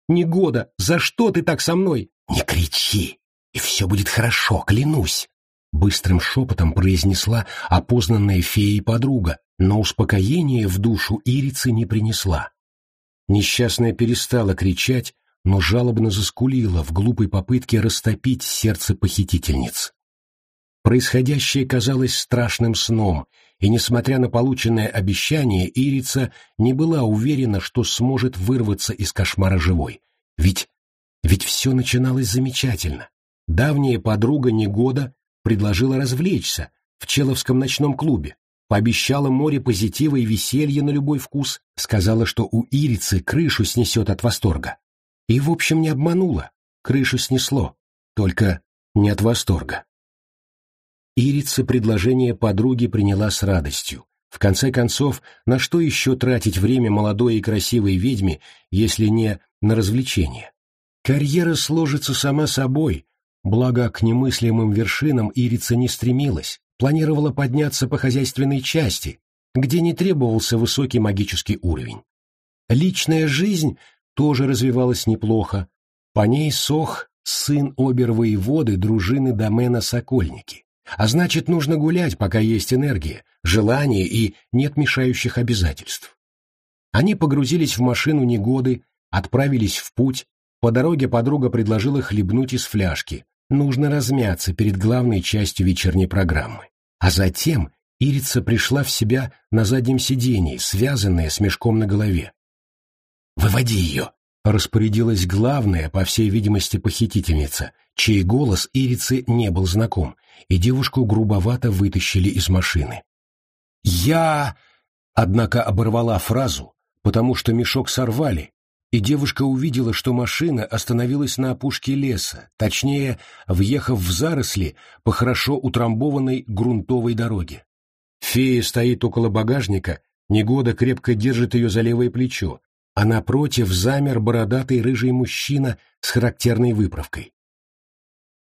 Негода, за что ты так со мной? Не кричи, и все будет хорошо, клянусь. Быстрым шепотом произнесла опознанная феей подруга, но успокоение в душу Ирицы не принесла. Несчастная перестала кричать, но жалобно заскулила в глупой попытке растопить сердце похитительниц. Происходящее казалось страшным сном, и, несмотря на полученное обещание, Ирица не была уверена, что сможет вырваться из кошмара живой. Ведь... ведь все начиналось замечательно. Давняя подруга Негода предложила развлечься в Человском ночном клубе, пообещала море позитива и веселья на любой вкус, сказала, что у Ирицы крышу снесет от восторга. И, в общем, не обманула, крышу снесло, только не от восторга. Ирица предложение подруги приняла с радостью. В конце концов, на что еще тратить время молодой и красивой ведьме, если не на развлечения? Карьера сложится сама собой, благо к немыслимым вершинам Ирица не стремилась, планировала подняться по хозяйственной части, где не требовался высокий магический уровень. Личная жизнь тоже развивалась неплохо. По ней сох сын обер-воеводы дружины домена Сокольники. А значит, нужно гулять, пока есть энергия, желание и нет мешающих обязательств. Они погрузились в машину негоды, отправились в путь. По дороге подруга предложила хлебнуть из фляжки. Нужно размяться перед главной частью вечерней программы. А затем Ирица пришла в себя на заднем сидении, связанная с мешком на голове. «Выводи ее!» — распорядилась главная, по всей видимости, похитительница, чей голос Ирице не был знаком, и девушку грубовато вытащили из машины. «Я...» — однако оборвала фразу, потому что мешок сорвали, и девушка увидела, что машина остановилась на опушке леса, точнее, въехав в заросли по хорошо утрамбованной грунтовой дороге. Фея стоит около багажника, Негода крепко держит ее за левое плечо, а напротив замер бородатый рыжий мужчина с характерной выправкой.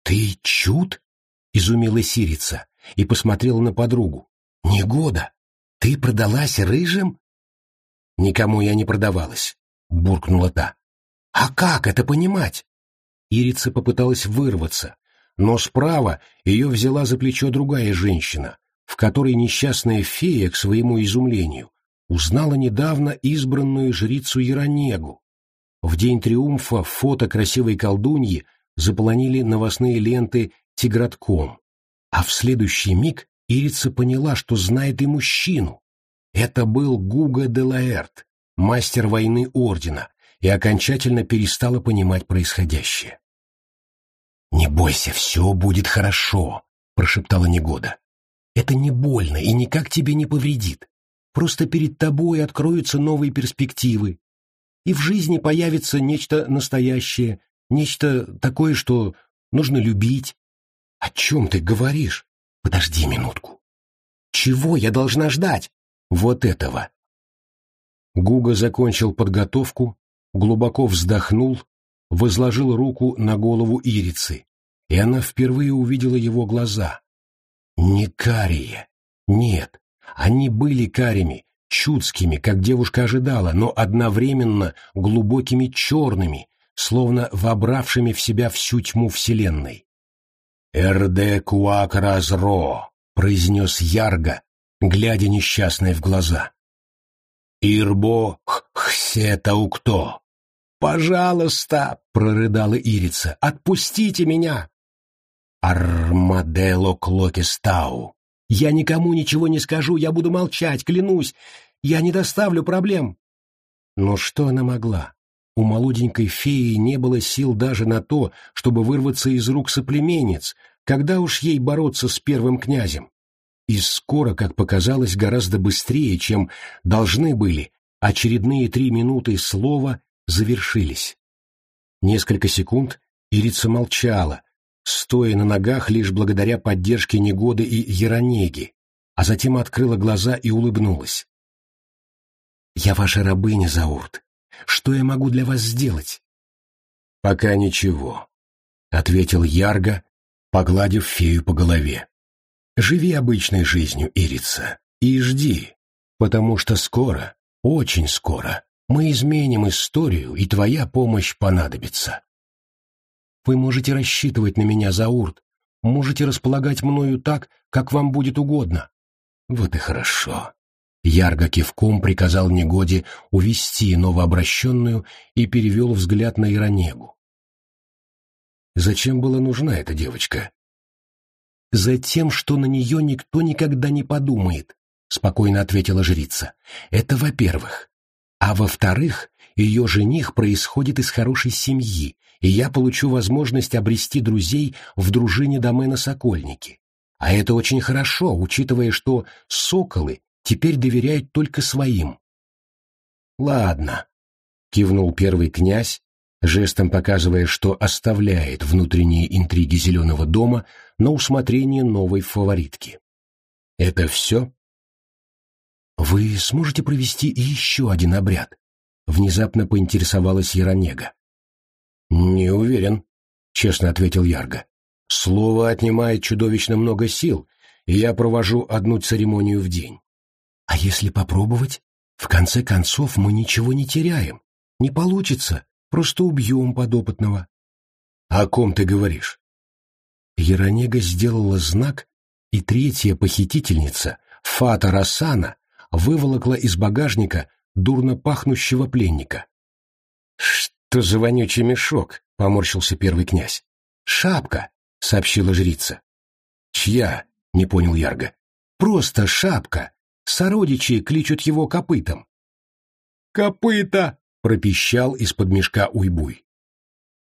«Ты чуд?» — изумила Сирица и посмотрела на подругу. «Негода, ты продалась рыжим?» «Никому я не продавалась», — буркнула та. «А как это понимать?» Ирица попыталась вырваться, но справа ее взяла за плечо другая женщина, в которой несчастная фея, к своему изумлению, узнала недавно избранную жрицу Яронегу. В день триумфа фото красивой колдуньи заполонили новостные ленты тигратком, а в следующий миг Ирица поняла, что знает и мужчину. Это был Гуга де Лаэрт, мастер войны Ордена, и окончательно перестала понимать происходящее. «Не бойся, все будет хорошо», — прошептала Негода. «Это не больно и никак тебе не повредит. Просто перед тобой откроются новые перспективы, и в жизни появится нечто настоящее, нечто такое, что нужно любить. О чем ты говоришь? Подожди минутку. Чего я должна ждать? Вот этого. Гуга закончил подготовку, глубоко вздохнул, возложил руку на голову Ирицы, и она впервые увидела его глаза. Не карие. Нет, они были карими, чудскими, как девушка ожидала, но одновременно глубокими черными, словно вобравшими в себя всю тьму Вселенной. «Эрде куак разро», — произнес Ярго, глядя несчастной в глаза. «Ирбо хсе таукто». «Пожалуйста», — прорыдала Ирица, — «отпустите меня». «Армадело клокистау». «Я никому ничего не скажу, я буду молчать, клянусь. Я не доставлю проблем». Но что она могла? У молоденькой феи не было сил даже на то, чтобы вырваться из рук соплеменниц, когда уж ей бороться с первым князем. И скоро, как показалось, гораздо быстрее, чем должны были, очередные три минуты слова завершились. Несколько секунд Ирица молчала, стоя на ногах лишь благодаря поддержке Негоды и Яронеги, а затем открыла глаза и улыбнулась. «Я ваша рабыня, Заурт. Что я могу для вас сделать?» «Пока ничего», — ответил Ярго, погладив фею по голове. «Живи обычной жизнью, Ирица, и жди, потому что скоро, очень скоро, мы изменим историю, и твоя помощь понадобится». «Вы можете рассчитывать на меня, Заурт, можете располагать мною так, как вам будет угодно». «Вот и хорошо», Ярго кивком приказал Негоде увести новообращенную и перевел взгляд на Иронегу. Зачем была нужна эта девочка? Затем, что на нее никто никогда не подумает, спокойно ответила жрица. Это во-первых. А во-вторых, ее жених происходит из хорошей семьи, и я получу возможность обрести друзей в дружине домена Сокольники. А это очень хорошо, учитывая, что соколы теперь доверяют только своим. «Ладно», — кивнул первый князь, жестом показывая, что оставляет внутренние интриги Зеленого дома на усмотрение новой фаворитки. «Это все?» «Вы сможете провести еще один обряд?» — внезапно поинтересовалась Яронега. «Не уверен», — честно ответил Ярго. «Слово отнимает чудовищно много сил, и я провожу одну церемонию в день. А если попробовать? В конце концов, мы ничего не теряем. Не получится, просто убьем подопытного. О ком ты говоришь? Яронега сделала знак, и третья похитительница, Фата Рассана, выволокла из багажника дурно пахнущего пленника. «Что за вонючий мешок?» — поморщился первый князь. «Шапка», — сообщила жрица. «Чья?» — не понял Ярго. «Просто шапка. Сородичи кличут его копытом. «Копыта!» — пропищал из-под мешка уйбуй.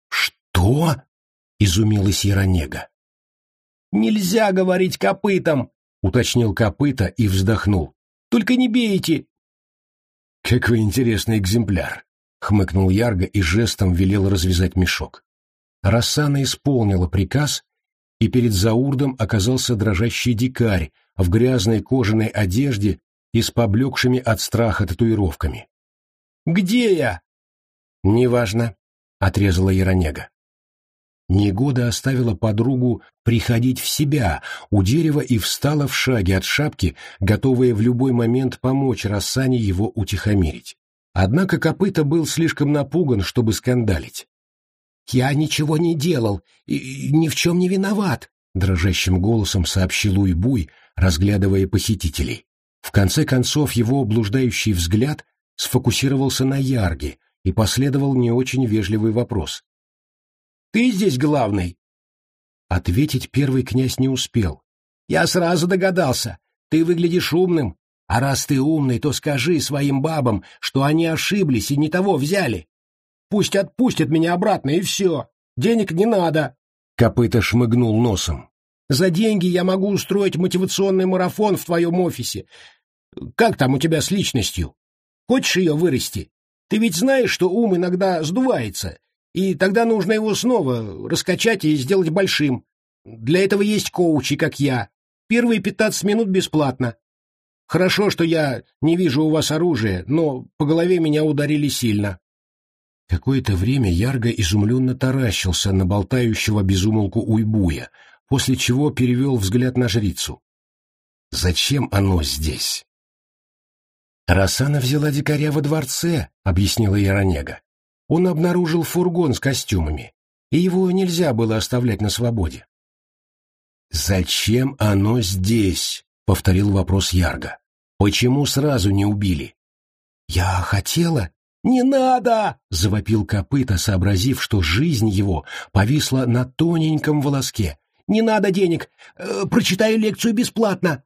«Что?» — изумилась Яронега. «Нельзя говорить копытом!» — уточнил копыта и вздохнул. «Только не бейте!» «Какой интересный экземпляр!» — хмыкнул Ярго и жестом велел развязать мешок. Рассана исполнила приказ, и перед Заурдом оказался дрожащий дикарь в грязной кожаной одежде и с поблекшими от страха татуировками. «Где я?» «Неважно», — отрезала Яронега. Негода оставила подругу приходить в себя у дерева и встала в шаге от шапки, готовая в любой момент помочь Рассане его утихомирить. Однако копыта был слишком напуган, чтобы скандалить. «Я ничего не делал и ни в чем не виноват», — дрожащим голосом сообщил Уйбуй, разглядывая посетителей. В конце концов его блуждающий взгляд сфокусировался на Ярге и последовал не очень вежливый вопрос. Ты здесь главный. Ответить первый князь не успел. Я сразу догадался. Ты выглядишь умным. А раз ты умный, то скажи своим бабам, что они ошиблись и не того взяли. Пусть отпустят меня обратно, и все. Денег не надо. Копыта шмыгнул носом. За деньги я могу устроить мотивационный марафон в твоем офисе. Как там у тебя с личностью? Хочешь ее вырасти? Ты ведь знаешь, что ум иногда сдувается, и тогда нужно его снова раскачать и сделать большим. Для этого есть коучи, как я. Первые пятнадцать минут бесплатно. Хорошо, что я не вижу у вас оружия, но по голове меня ударили сильно. Какое-то время Ярго изумленно таращился на болтающего безумолку уйбуя, после чего перевел взгляд на жрицу. «Зачем оно здесь?» «Рассана взяла дикаря во дворце», — объяснила Яронега он обнаружил фургон с костюмами, и его нельзя было оставлять на свободе. «Зачем оно здесь?» — повторил вопрос Ярго. «Почему сразу не убили?» «Я хотела...» «Не надо!» — завопил копыта, сообразив, что жизнь его повисла на тоненьком волоске. «Не надо денег! Э, прочитаю лекцию бесплатно!»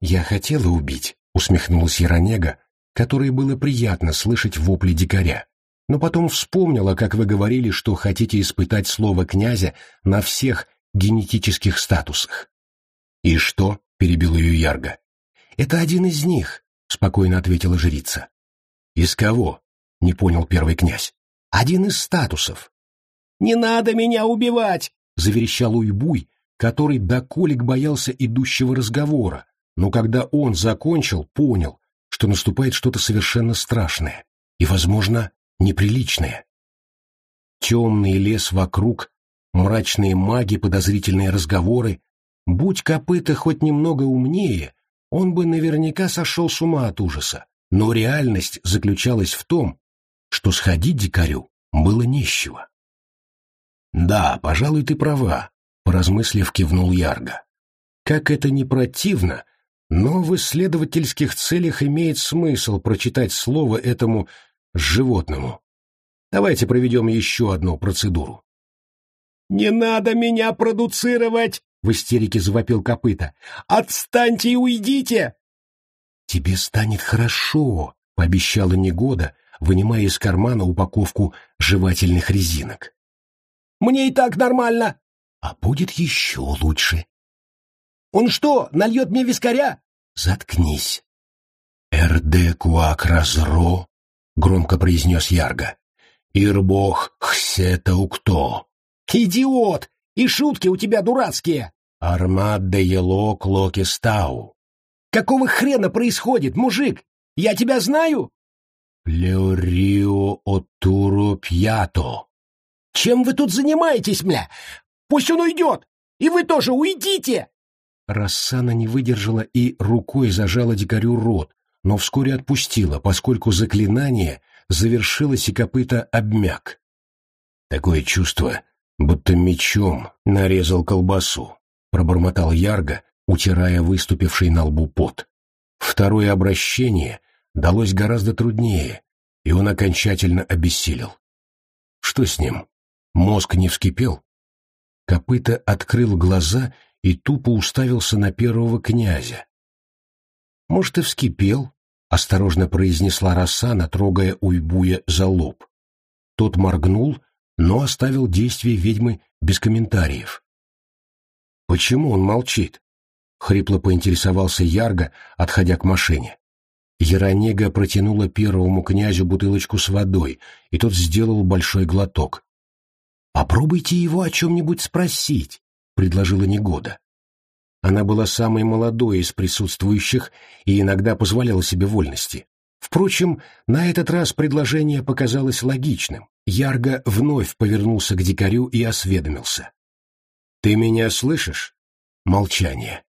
«Я хотела убить», — усмехнулась Яронега, которой было приятно слышать вопли дикаря но потом вспомнила, как вы говорили, что хотите испытать слово князя на всех генетических статусах. «И что?» — перебил ее Ярго. «Это один из них», — спокойно ответила жрица. «Из кого?» — не понял первый князь. «Один из статусов». «Не надо меня убивать!» — заверещал Уйбуй, который до колик боялся идущего разговора, но когда он закончил, понял, что наступает что-то совершенно страшное и, возможно, неприличное. Темный лес вокруг, мрачные маги, подозрительные разговоры. Будь копыта хоть немного умнее, он бы наверняка сошел с ума от ужаса. Но реальность заключалась в том, что сходить дикарю было нищего. «Да, пожалуй, ты права», — поразмыслив, кивнул Ярго. «Как это не противно, но в исследовательских целях имеет смысл прочитать слово этому животному. Давайте проведем еще одну процедуру. «Не надо меня продуцировать!» — в истерике завопил копыта. «Отстаньте и уйдите!» «Тебе станет хорошо», — пообещала Негода, вынимая из кармана упаковку жевательных резинок. «Мне и так нормально!» «А будет еще лучше!» «Он что, нальет мне вискаря?» «Заткнись!» «Эрде куак разро — громко произнес Ярго. «Ирбог хсета укто». «Идиот! И шутки у тебя дурацкие!» «Армад де ело клоки стау». «Какого хрена происходит, мужик? Я тебя знаю?» «Плеорио оттуро пьято». «Чем вы тут занимаетесь, мля? Пусть он уйдет! И вы тоже уйдите!» Рассана не выдержала и рукой зажала дикарю рот, но вскоре отпустила, поскольку заклинание завершилось и копыта обмяк. Такое чувство, будто мечом нарезал колбасу, пробормотал Ярго, утирая выступивший на лбу пот. Второе обращение далось гораздо труднее, и он окончательно обессилел. Что с ним? Мозг не вскипел? Копыта открыл глаза и тупо уставился на первого князя, «Может, и вскипел?» — осторожно произнесла Рассана, трогая Уйбуя за лоб. Тот моргнул, но оставил действие ведьмы без комментариев. «Почему он молчит?» — хрипло поинтересовался Ярго, отходя к машине. Яронега протянула первому князю бутылочку с водой, и тот сделал большой глоток. «Попробуйте его о чем-нибудь спросить», — предложила Негода. Она была самой молодой из присутствующих и иногда позволяла себе вольности. Впрочем, на этот раз предложение показалось логичным. Ярго вновь повернулся к дикарю и осведомился. «Ты меня слышишь?» Молчание.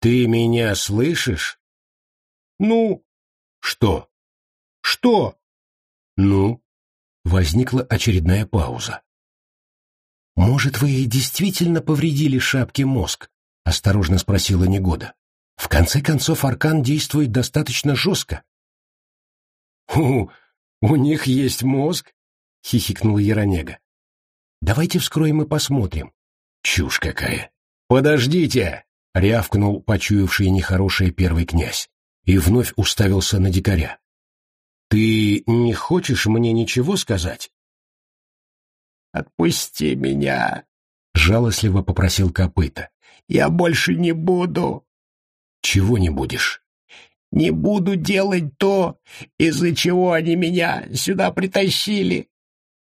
«Ты меня слышишь?» «Ну?» «Что?» «Что?» «Ну?» Возникла очередная пауза. «Может, вы действительно повредили шапке мозг?» — осторожно спросила Негода. «В конце концов, Аркан действует достаточно жестко». «У, у них есть мозг?» — хихикнула Яронега. «Давайте вскроем и посмотрим». «Чушь какая!» «Подождите!» — рявкнул почуявший нехорошее первый князь и вновь уставился на дикаря. «Ты не хочешь мне ничего сказать?» «Отпусти меня!» — жалостливо попросил копыта. Я больше не буду. Чего не будешь? Не буду делать то, из-за чего они меня сюда притащили.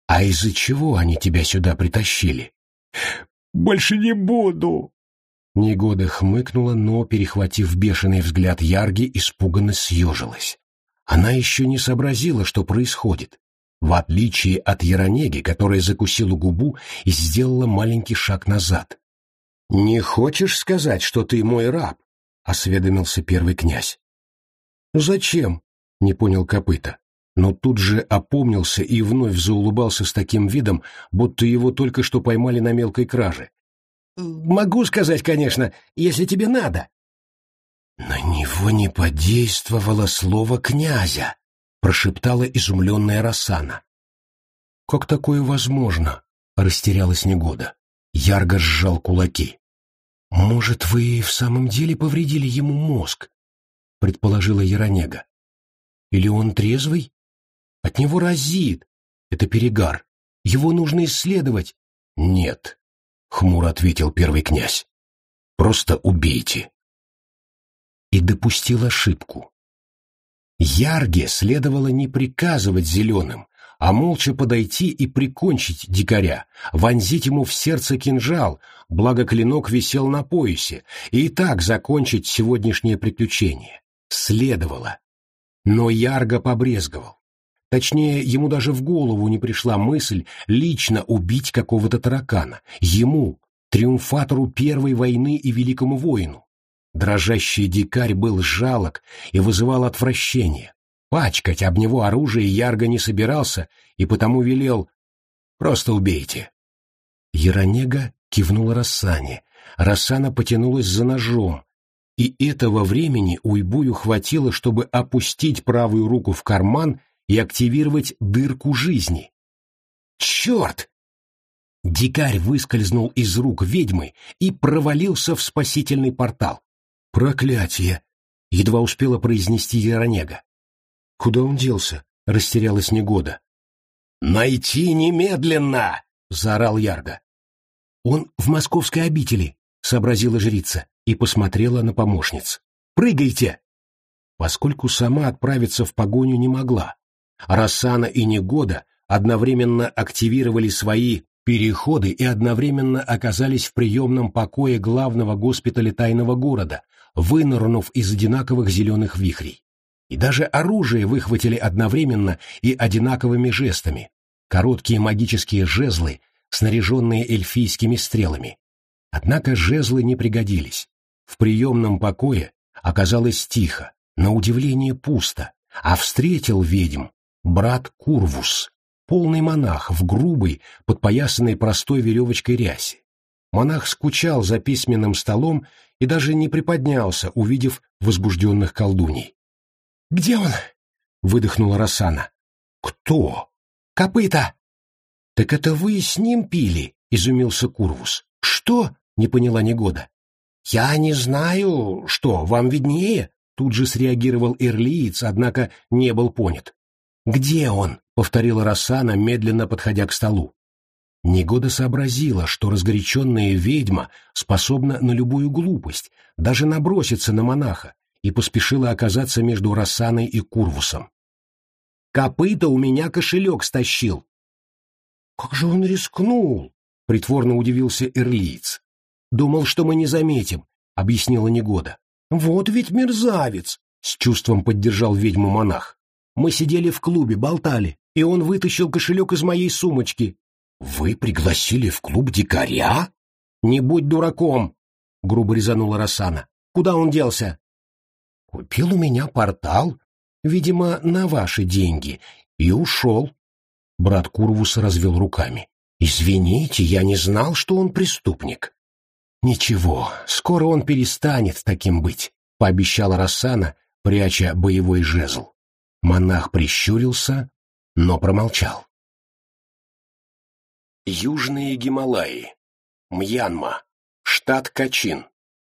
А из-за чего они тебя сюда притащили? Больше не буду. Негода хмыкнула, но, перехватив бешеный взгляд Ярги, испуганно съежилась. Она еще не сообразила, что происходит, в отличие от Яронеги, которая закусила губу и сделала маленький шаг назад. «Не хочешь сказать, что ты мой раб?» — осведомился первый князь. «Зачем?» — не понял копыта. Но тут же опомнился и вновь заулыбался с таким видом, будто его только что поймали на мелкой краже. «Могу сказать, конечно, если тебе надо». «На него не подействовало слово князя», — прошептала изумленная Рассана. «Как такое возможно?» — растерялась Негода. Ярго сжал кулаки. «Может, вы в самом деле повредили ему мозг?» — предположила Яронега. «Или он трезвый? От него разит. Это перегар. Его нужно исследовать». «Нет», — хмуро ответил первый князь. «Просто убейте». И допустил ошибку. Ярге следовало не приказывать зеленым, а молча подойти и прикончить дикаря, вонзить ему в сердце кинжал, благо клинок висел на поясе, и так закончить сегодняшнее приключение. Следовало. Но Ярго побрезговал. Точнее, ему даже в голову не пришла мысль лично убить какого-то таракана. Ему, триумфатору Первой войны и великому воину. Дрожащий дикарь был жалок и вызывал отвращение. Пачкать об него оружие Ярго не собирался и потому велел «Просто убейте». Яронега кивнула Рассане. Рассана потянулась за ножом, и этого времени Уйбую хватило, чтобы опустить правую руку в карман и активировать дырку жизни. «Черт!» Дикарь выскользнул из рук ведьмы и провалился в спасительный портал. «Проклятие!» — едва успела произнести Яронега. Куда он делся? Растерялась Негода. «Найти немедленно!» — заорал Ярго. «Он в московской обители», — сообразила жрица и посмотрела на помощниц. «Прыгайте!» Поскольку сама отправиться в погоню не могла, Рассана и Негода одновременно активировали свои переходы и одновременно оказались в приемном покое главного госпиталя тайного города, вынырнув из одинаковых зеленых вихрей и даже оружие выхватили одновременно и одинаковыми жестами. Короткие магические жезлы, снаряженные эльфийскими стрелами. Однако жезлы не пригодились. В приемном покое оказалось тихо, на удивление пусто, а встретил ведьм брат Курвус, полный монах в грубой, подпоясанной простой веревочкой рясе. Монах скучал за письменным столом и даже не приподнялся, увидев возбужденных колдуней. «Где он?» — выдохнула Рассана. «Кто?» «Копыта!» «Так это вы с ним пили?» — изумился Курвус. «Что?» — не поняла Негода. «Я не знаю, что, вам виднее?» Тут же среагировал Эрлиец, однако не был понят. «Где он?» — повторила Рассана, медленно подходя к столу. Негода сообразила, что разгоряченная ведьма способна на любую глупость, даже наброситься на монаха, и поспешила оказаться между Рассаной и Курвусом. «Копыта у меня кошелек стащил!» «Как же он рискнул!» — притворно удивился Эрлиец. «Думал, что мы не заметим», — объяснила Негода. «Вот ведь мерзавец!» — с чувством поддержал ведьму монах. «Мы сидели в клубе, болтали, и он вытащил кошелек из моей сумочки». «Вы пригласили в клуб дикаря?» «Не будь дураком!» — грубо резанула Рассана. «Куда он делся?» «Купил у меня портал, видимо, на ваши деньги, и ушел». Брат Курвус развел руками. «Извините, я не знал, что он преступник». «Ничего, скоро он перестанет таким быть», — пообещала Рассана, пряча боевой жезл. Монах прищурился, но промолчал. Южные Гималаи. Мьянма. Штат Качин.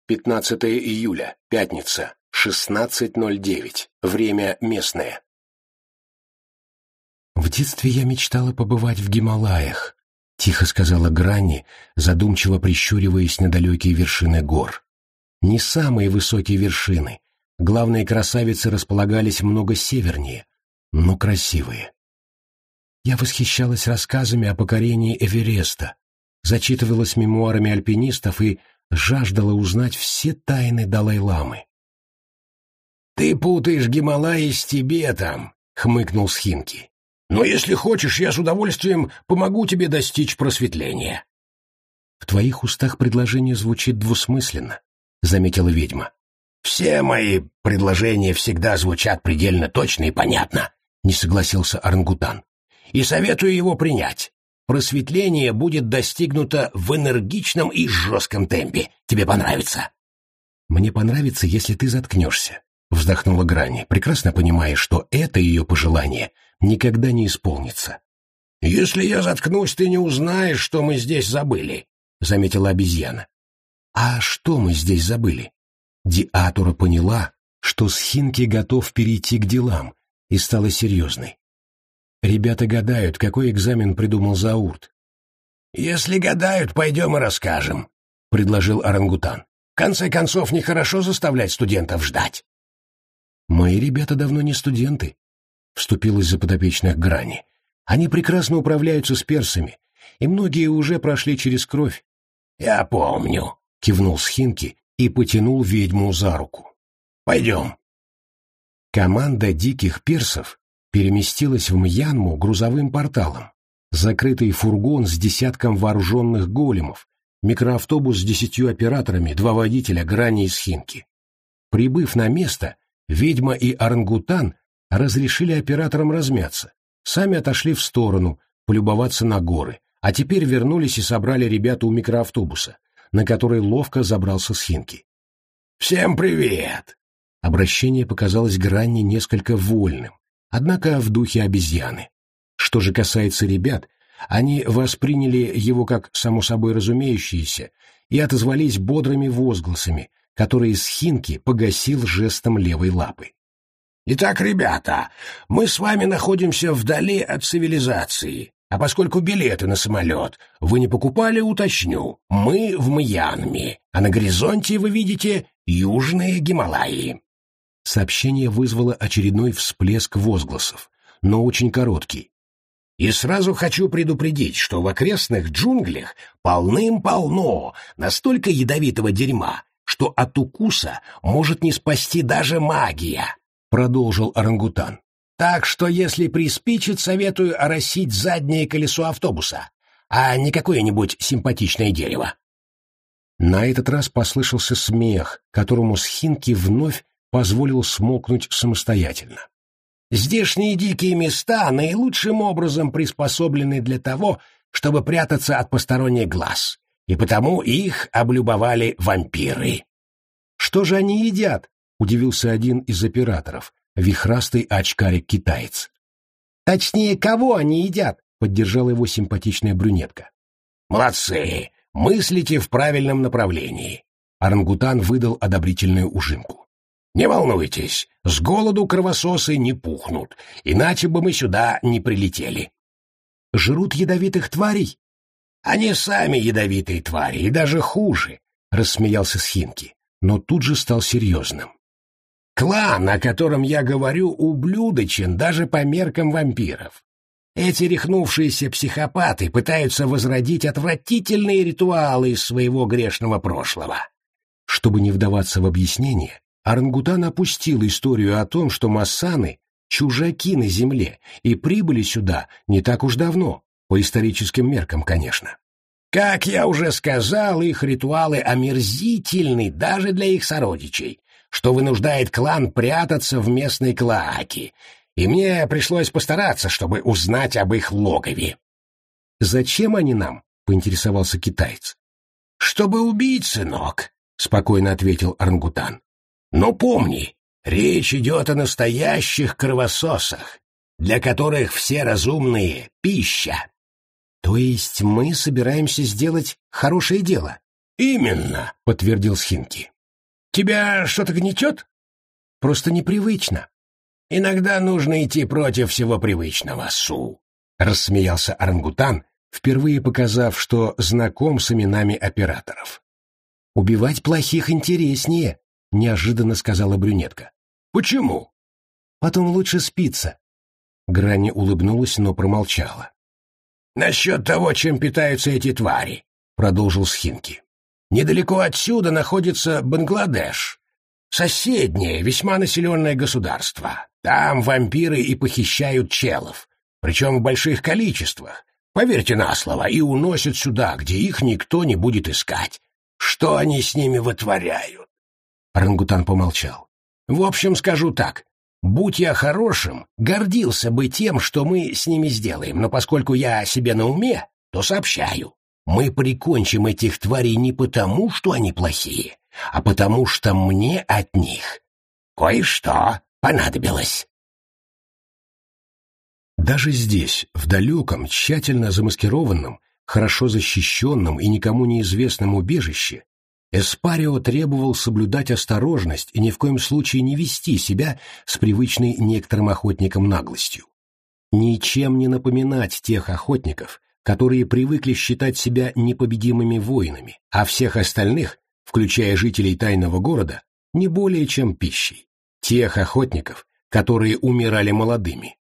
15 июля, пятница, 16.09. Время местное. В детстве я мечтала побывать в Гималаях, тихо сказала Грани, задумчиво прищуриваясь на далекие вершины гор. Не самые высокие вершины, главные красавицы располагались много севернее, но красивые. Я восхищалась рассказами о покорении Эвереста, зачитывалась мемуарами альпинистов и жаждала узнать все тайны Далай-ламы. «Ты путаешь Гималаи с Тибетом», — хмыкнул Схинки. Но если хочешь, я с удовольствием помогу тебе достичь просветления. В твоих устах предложение звучит двусмысленно, заметила ведьма. Все мои предложения всегда звучат предельно точно и понятно, не согласился Орангутан. И советую его принять. Просветление будет достигнуто в энергичном и жестком темпе. Тебе понравится. Мне понравится, если ты заткнешься, вздохнула Грани, прекрасно понимая, что это ее пожелание никогда не исполнится. «Если я заткнусь, ты не узнаешь, что мы здесь забыли», — заметила обезьяна. «А что мы здесь забыли?» Диатура поняла, что Схинки готов перейти к делам, и стала серьезной. Ребята гадают, какой экзамен придумал Заурт. «Если гадают, пойдем и расскажем», — предложил орангутан. «В конце концов, нехорошо заставлять студентов ждать». «Мои ребята давно не студенты», — вступилась за подопечных Грани. «Они прекрасно управляются с персами, и многие уже прошли через кровь». «Я помню», — кивнул Схинки и потянул ведьму за руку. «Пойдем». Команда диких персов переместилась в Мьянму грузовым порталом. Закрытый фургон с десятком вооруженных големов, микроавтобус с десятью операторами, два водителя, Грани и Схинки. Прибыв на место, ведьма и орангутан разрешили операторам размяться, сами отошли в сторону, полюбоваться на горы, а теперь вернулись и собрали ребята у микроавтобуса, на который ловко забрался Схинки. «Всем привет!» Обращение показалось Гранни несколько вольным, однако в духе обезьяны. Что же касается ребят, они восприняли его как само собой разумеющееся и отозвались бодрыми возгласами, которые Схинки погасил жестом левой лапы. Итак, ребята, мы с вами находимся вдали от цивилизации, а поскольку билеты на самолет вы не покупали, уточню. Мы в Мьянме, а на горизонте вы видите Южные Гималаи. Сообщение вызвало очередной всплеск возгласов, но очень короткий. И сразу хочу предупредить, что в окрестных джунглях полным-полно настолько ядовитого дерьма, что от укуса может не спасти даже магия. — продолжил орангутан. «Так что, если приспичит, советую оросить заднее колесо автобуса, а не какое-нибудь симпатичное дерево». На этот раз послышался смех, которому Схинки вновь позволил смолкнуть самостоятельно. «Здешние дикие места наилучшим образом приспособлены для того, чтобы прятаться от посторонних глаз, и потому их облюбовали вампиры». «Что же они едят?» Удивился один из операторов, вихрастый очкарик-китаец. «Точнее, кого они едят?» — поддержала его симпатичная брюнетка. «Молодцы! Мыслите в правильном направлении!» Орангутан выдал одобрительную ужимку. «Не волнуйтесь, с голоду кровососы не пухнут, иначе бы мы сюда не прилетели». «Жрут ядовитых тварей?» «Они сами ядовитые твари, и даже хуже», — рассмеялся Схинки, но тут же стал серьезным. Клан, о котором я говорю, ублюдочен даже по меркам вампиров. Эти рехнувшиеся психопаты пытаются возродить отвратительные ритуалы из своего грешного прошлого. Чтобы не вдаваться в объяснение, Орангутан опустил историю о том, что массаны — чужаки на земле и прибыли сюда не так уж давно, по историческим меркам, конечно. Как я уже сказал, их ритуалы омерзительны даже для их сородичей, что вынуждает клан прятаться в местной клоаке, и мне пришлось постараться, чтобы узнать об их логове. «Зачем они нам?» — поинтересовался китаец. «Чтобы убить, сынок», — спокойно ответил орангутан. «Но помни, речь идет о настоящих кровососах, для которых все разумные — пища. То есть мы собираемся сделать хорошее дело? Именно, подтвердил Схинки. Тебя что-то гнетет? Просто непривычно. Иногда нужно идти против всего привычного, Су, рассмеялся орангутан, впервые показав, что знаком с именами операторов. «Убивать плохих интереснее», — неожиданно сказала брюнетка. «Почему?» «Потом лучше спится». Грани улыбнулась, но промолчала. «Насчет того, чем питаются эти твари», — продолжил Схинки. «Недалеко отсюда находится Бангладеш, соседнее, весьма населенное государство. Там вампиры и похищают челов, причем в больших количествах, поверьте на слово, и уносят сюда, где их никто не будет искать. Что они с ними вытворяют?» Рангутан помолчал. «В общем, скажу так. Будь я хорошим, гордился бы тем, что мы с ними сделаем, но поскольку я себе на уме, то сообщаю. Мы прикончим этих тварей не потому, что они плохие, а потому что мне от них кое-что понадобилось. Даже здесь, в далеком, тщательно замаскированном, хорошо защищенном и никому неизвестном убежище, Эспарио требовал соблюдать осторожность и ни в коем случае не вести себя с привычной некоторым охотникам наглостью. Ничем не напоминать тех охотников, которые привыкли считать себя непобедимыми воинами, а всех остальных, включая жителей тайного города, не более чем пищей. Тех охотников, которые умирали молодыми.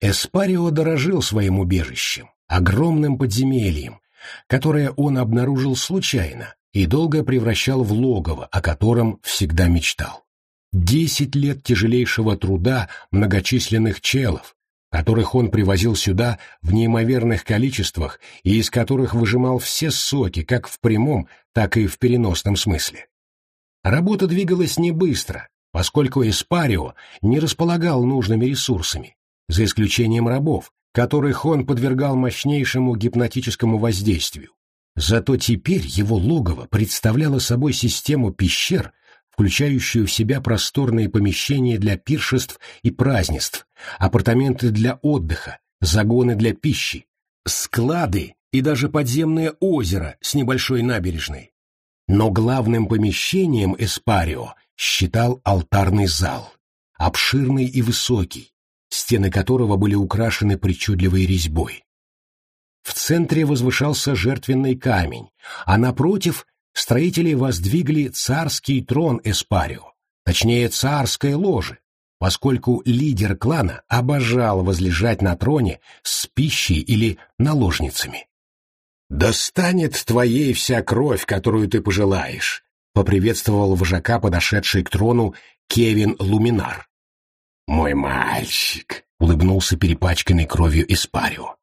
Эспарио дорожил своим убежищем, огромным подземельем, которое он обнаружил случайно, и долго превращал в логово, о котором всегда мечтал. Десять лет тяжелейшего труда многочисленных челов, которых он привозил сюда в неимоверных количествах и из которых выжимал все соки как в прямом, так и в переносном смысле. Работа двигалась не быстро, поскольку Эспарио не располагал нужными ресурсами, за исключением рабов, которых он подвергал мощнейшему гипнотическому воздействию, Зато теперь его логово представляло собой систему пещер, включающую в себя просторные помещения для пиршеств и празднеств, апартаменты для отдыха, загоны для пищи, склады и даже подземное озеро с небольшой набережной. Но главным помещением Эспарио считал алтарный зал, обширный и высокий, стены которого были украшены причудливой резьбой. В центре возвышался жертвенный камень, а напротив строители воздвигли царский трон Эспарио, точнее царское ложе, поскольку лидер клана обожал возлежать на троне с пищей или наложницами. «Да станет твоей вся кровь, которую ты пожелаешь», — поприветствовал вожака, подошедший к трону Кевин Луминар. «Мой мальчик», — улыбнулся перепачканный кровью Испарио.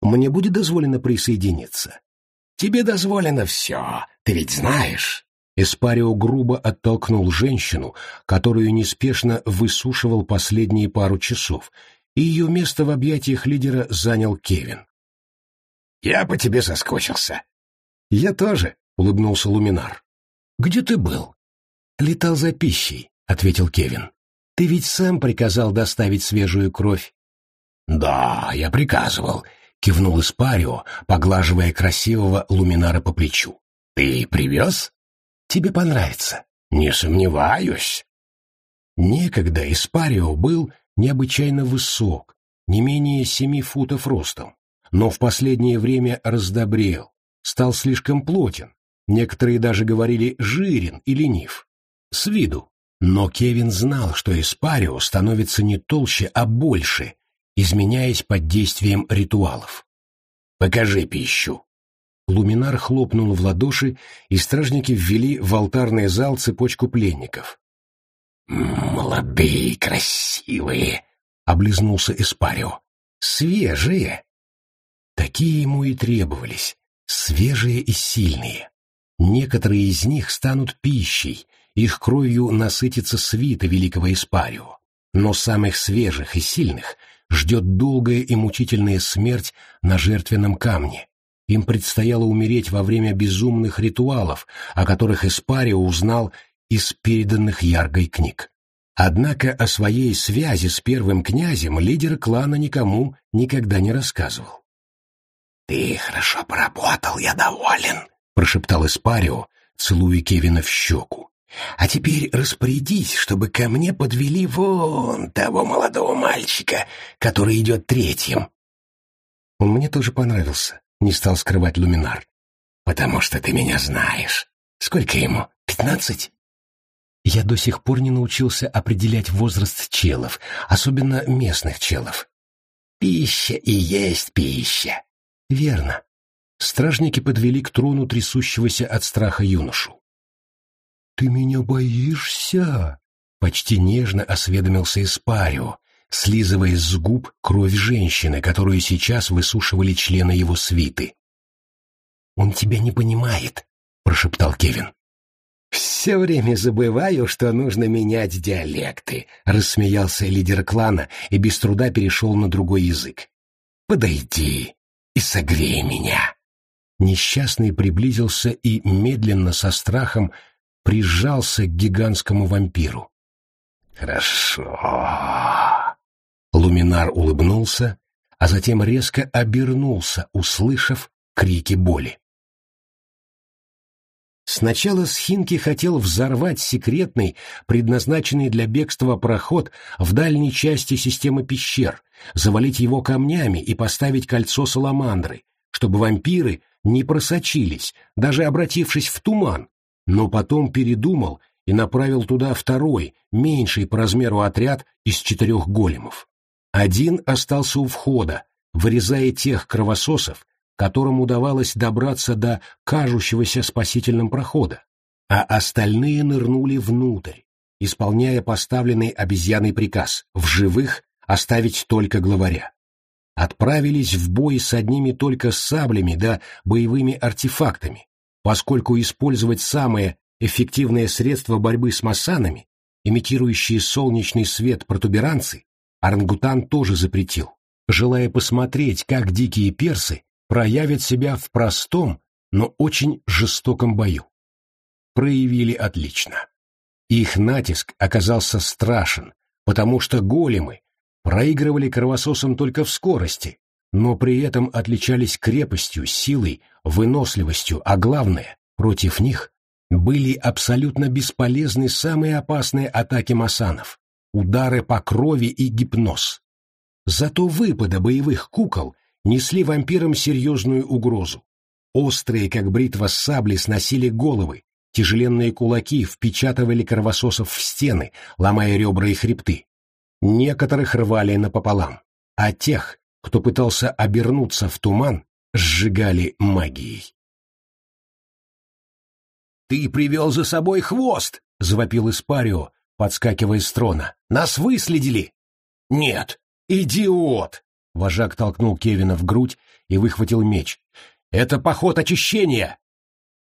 Мне будет дозволено присоединиться. Тебе дозволено все, ты ведь знаешь. Эспарио грубо оттолкнул женщину, которую неспешно высушивал последние пару часов, и ее место в объятиях лидера занял Кевин. «Я по тебе соскучился». «Я тоже», — улыбнулся Луминар. «Где ты был?» «Летал за пищей», — ответил Кевин. «Ты ведь сам приказал доставить свежую кровь». «Да, я приказывал, — кивнул Испарио, поглаживая красивого луминара по плечу. «Ты привез?» «Тебе понравится». «Не сомневаюсь». Некогда Испарио был необычайно высок, не менее семи футов ростом, но в последнее время раздобрел, стал слишком плотен, некоторые даже говорили жирен и ленив. С виду, Но Кевин знал, что Эспарио становится не толще, а больше, изменяясь под действием ритуалов. «Покажи пищу!» Луминар хлопнул в ладоши, и стражники ввели в алтарный зал цепочку пленников. «Молодые, красивые!» — облизнулся Эспарио. «Свежие!» Такие ему и требовались, свежие и сильные. Некоторые из них станут пищей, их кровью насытится свита великого Испарио. Но самых свежих и сильных ждет долгая и мучительная смерть на жертвенном камне. Им предстояло умереть во время безумных ритуалов, о которых Испарио узнал из переданных Яргой книг. Однако о своей связи с первым князем лидер клана никому никогда не рассказывал. «Ты хорошо поработал, я доволен», — прошептал Испарио, целуя Кевина в щеку. «А теперь распорядись, чтобы ко мне подвели вон того молодого мальчика, который идет третьим». Он мне тоже понравился, не стал скрывать Луминар. «Потому что ты меня знаешь. Сколько ему? Пятнадцать?» Я до сих пор не научился определять возраст челов, особенно местных челов. «Пища и есть пища», Верно. Стражники подвели к трону трясущегося от страха юношу. «Ты меня боишься?» — почти нежно осведомился Испарио, слизывая с губ кровь женщины, которую сейчас высушивали члены его свиты. «Он тебя не понимает», — прошептал Кевин. «Все время забываю, что нужно менять диалекты», — рассмеялся лидер клана и без труда перешел на другой язык. «Подойди, и согрей меня. Несчастный приблизился и медленно со страхом прижался к гигантскому вампиру. «Хорошо». Луминар улыбнулся, а затем резко обернулся, услышав крики боли. Сначала Схинки хотел взорвать секретный, предназначенный для бегства проход в дальней части системы пещер, завалить его камнями и поставить кольцо саламандры, чтобы вампиры не просочились, даже обратившись в туман, но потом передумал и направил туда второй, меньший по размеру отряд из четырех големов. Один остался у входа, вырезая тех кровососов, которым удавалось добраться до кажущегося спасительным прохода, а остальные нырнули внутрь, исполняя поставленный обезьяной приказ в живых оставить только главаря. Отправились в бой с одними только саблями да боевыми артефактами, поскольку использовать самое эффективное средство борьбы с массанами, имитирующие солнечный свет протуберанцы, орангутан тоже запретил, желая посмотреть, как дикие персы проявят себя в простом, но очень жестоком бою. Проявили отлично. Их натиск оказался страшен, потому что големы проигрывали кровососам только в скорости, но при этом отличались крепостью, силой, выносливостью, а главное, против них были абсолютно бесполезны самые опасные атаки масанов — удары по крови и гипноз. Зато выпады боевых кукол несли вампирам серьезную угрозу. Острые, как бритва сабли, сносили головы, тяжеленные кулаки впечатывали кровососов в стены, ломая ребра и хребты. Некоторых рвали напополам, а тех, кто пытался обернуться в туман, сжигали магией. «Ты привел за собой хвост!» — завопил Испарио, подскакивая с трона. «Нас выследили!» «Нет, идиот!» Вожак толкнул Кевина в грудь и выхватил меч. «Это поход очищения!»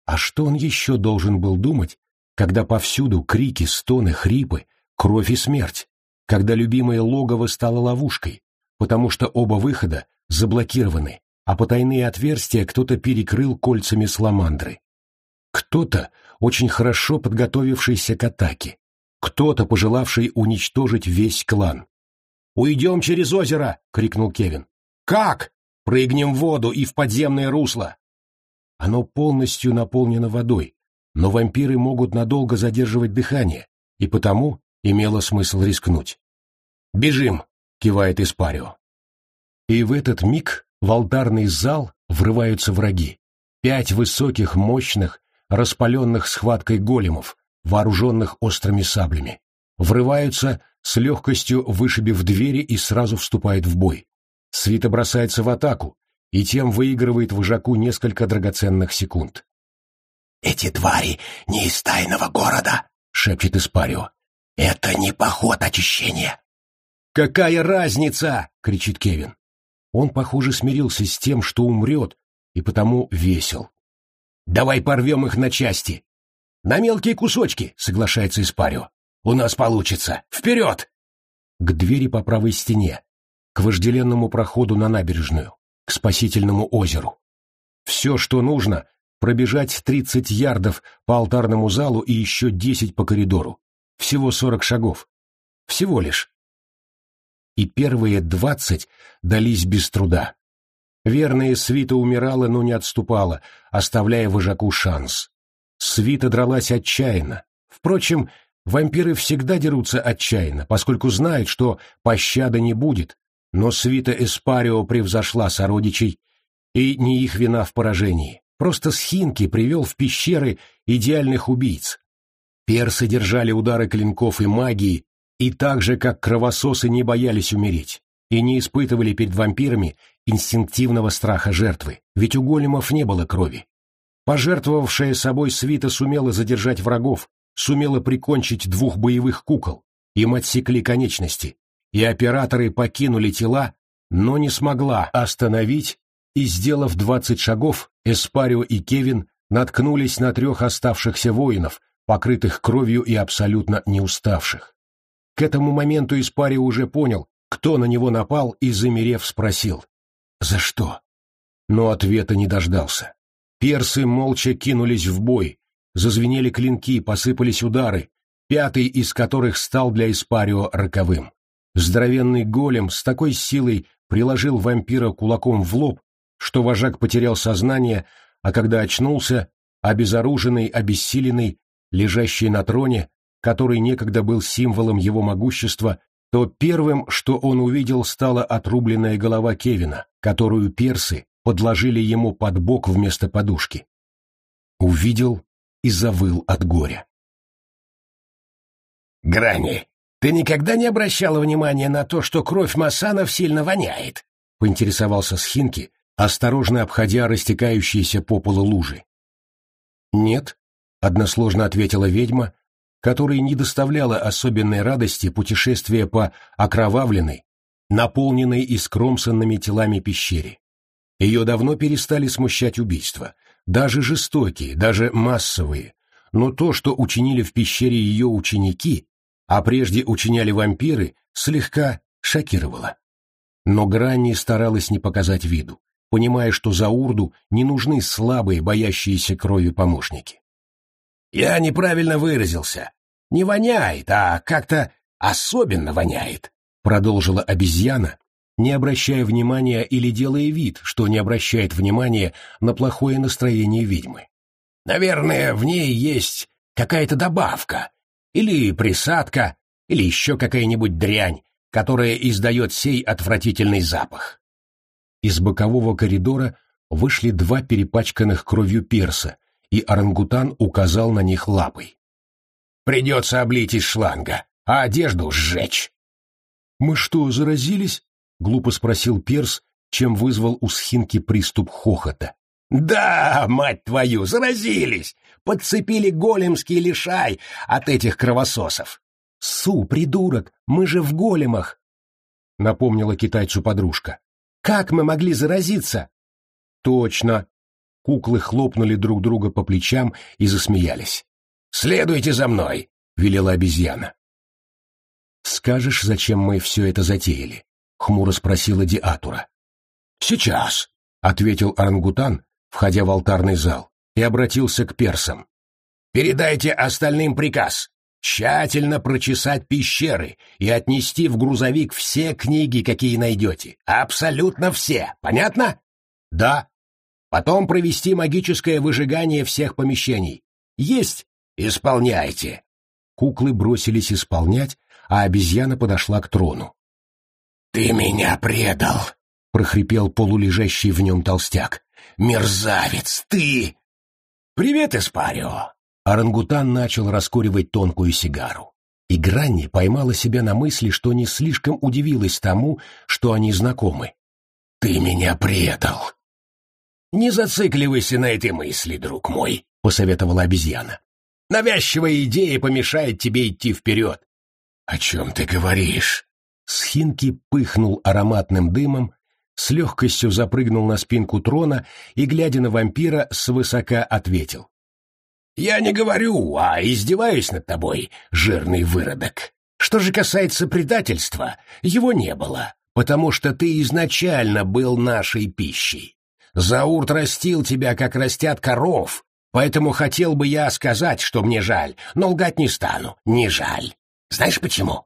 А что он еще должен был думать, когда повсюду крики, стоны, хрипы, кровь и смерть, когда любимое логово стало ловушкой, потому что оба выхода заблокированы, а потайные отверстия кто-то перекрыл кольцами сламандры. Кто-то, очень хорошо подготовившийся к атаке, кто-то, пожелавший уничтожить весь клан. «Уйдем через озеро!» — крикнул Кевин. «Как?» «Прыгнем в воду и в подземное русло!» Оно полностью наполнено водой, но вампиры могут надолго задерживать дыхание, и потому имело смысл рискнуть. «Бежим!» — кивает Испарио. И в этот миг в алтарный зал врываются враги. Пять высоких, мощных, распаленных схваткой големов, вооруженных острыми саблями. Врываются, с легкостью вышибив двери и сразу вступают в бой. Свита бросается в атаку, и тем выигрывает вожаку несколько драгоценных секунд. «Эти твари не из тайного города», — шепчет Испарио. «Это не поход очищения». «Какая разница?» — кричит Кевин. Он, похоже, смирился с тем, что умрет, и потому весел. «Давай порвем их на части!» «На мелкие кусочки!» — соглашается Испарио. «У нас получится! Вперед!» К двери по правой стене, к вожделенному проходу на набережную к спасительному озеру. Все, что нужно, пробежать 30 ярдов по алтарному залу и еще 10 по коридору. Всего 40 шагов. Всего лишь. И первые 20 дались без труда. Верная свита умирала, но не отступала, оставляя вожаку шанс. Свита дралась отчаянно. Впрочем, вампиры всегда дерутся отчаянно, поскольку знают, что пощады не будет, но свита Эспарио превзошла сородичей, и не их вина в поражении. Просто Схинки привел в пещеры идеальных убийц. Персы держали удары клинков и магии, и так же, как кровососы, не боялись умереть, и не испытывали перед вампирами инстинктивного страха жертвы, ведь у големов не было крови. Пожертвовавшая собой свита сумела задержать врагов, сумела прикончить двух боевых кукол, им отсекли конечности, и операторы покинули тела, но не смогла остановить, и, сделав двадцать шагов, Эспарио и Кевин наткнулись на трех оставшихся воинов, покрытых кровью и абсолютно не уставших. К этому моменту Эспарио уже понял, кто на него напал, и, замерев, спросил «За что?». Но ответа не дождался. Персы молча кинулись в бой, зазвенели клинки, посыпались удары, пятый из которых стал для Испарио роковым. Здоровенный голем с такой силой приложил вампира кулаком в лоб, что вожак потерял сознание, а когда очнулся, обезоруженный, обессиленный, лежащий на троне, который некогда был символом его могущества, то первым, что он увидел, стала отрубленная голова Кевина, которую персы подложили ему под бок вместо подушки. Увидел и завыл от горя. «Грани, «Ты никогда не обращала внимания на то, что кровь масанов сильно воняет?» — поинтересовался Схинки, осторожно обходя растекающиеся по полу лужи. «Нет», — односложно ответила ведьма, которой не доставляло особенной радости путешествие по окровавленной, наполненной искромсанными телами пещере. Ее давно перестали смущать убийства, даже жестокие, даже массовые, но то, что учинили в пещере ее ученики, а прежде учиняли вампиры, слегка шокировало. Но Гранни старалась не показать виду, понимая, что за урду не нужны слабые, боящиеся крови помощники. «Я неправильно выразился. Не воняет, а как-то особенно воняет», — продолжила обезьяна, не обращая внимания или делая вид, что не обращает внимания на плохое настроение ведьмы. «Наверное, в ней есть какая-то добавка, или присадка, или еще какая-нибудь дрянь, которая издает сей отвратительный запах. Из бокового коридора вышли два перепачканных кровью перса, и орангутан указал на них лапой. «Придется облить из шланга, а одежду сжечь». «Мы что, заразились?» — глупо спросил перс, чем вызвал у схинки приступ хохота. «Да, мать твою, заразились! Подцепили големский лишай от этих кровососов!» «Су, придурок, мы же в големах!» — напомнила китайцу подружка. «Как мы могли заразиться?» «Точно!» Куклы хлопнули друг друга по плечам и засмеялись. «Следуйте за мной!» — велела обезьяна. «Скажешь, зачем мы все это затеяли?» — хмуро спросила Диатура. «Сейчас», — ответил орангутан, входя в алтарный зал, и обратился к персам. «Передайте остальным приказ тщательно прочесать пещеры и отнести в грузовик все книги, какие найдете. Абсолютно все. Понятно? Да. Потом провести магическое выжигание всех помещений. Есть? Исполняйте. Куклы бросились исполнять, а обезьяна подошла к трону. «Ты меня предал!» — прохрипел полулежащий в нем толстяк. «Мерзавец, ты!» «Привет, Испарио! Орангутан начал раскуривать тонкую сигару. И Гранни поймала себя на мысли, что не слишком удивилась тому, что они знакомы. «Ты меня предал!» «Не зацикливайся на этой мысли, друг мой», — посоветовала обезьяна. «Навязчивая идея помешает тебе идти вперед». «О чем ты говоришь?» Схинки пыхнул ароматным дымом, с легкостью запрыгнул на спинку трона и, глядя на вампира, свысока ответил. «Я не говорю, а издеваюсь над тобой, жирный выродок. Что же касается предательства, его не было, потому что ты изначально был нашей пищей. Заурт растил тебя, как растят коров, поэтому хотел бы я сказать, что мне жаль, но лгать не стану, не жаль. Знаешь почему?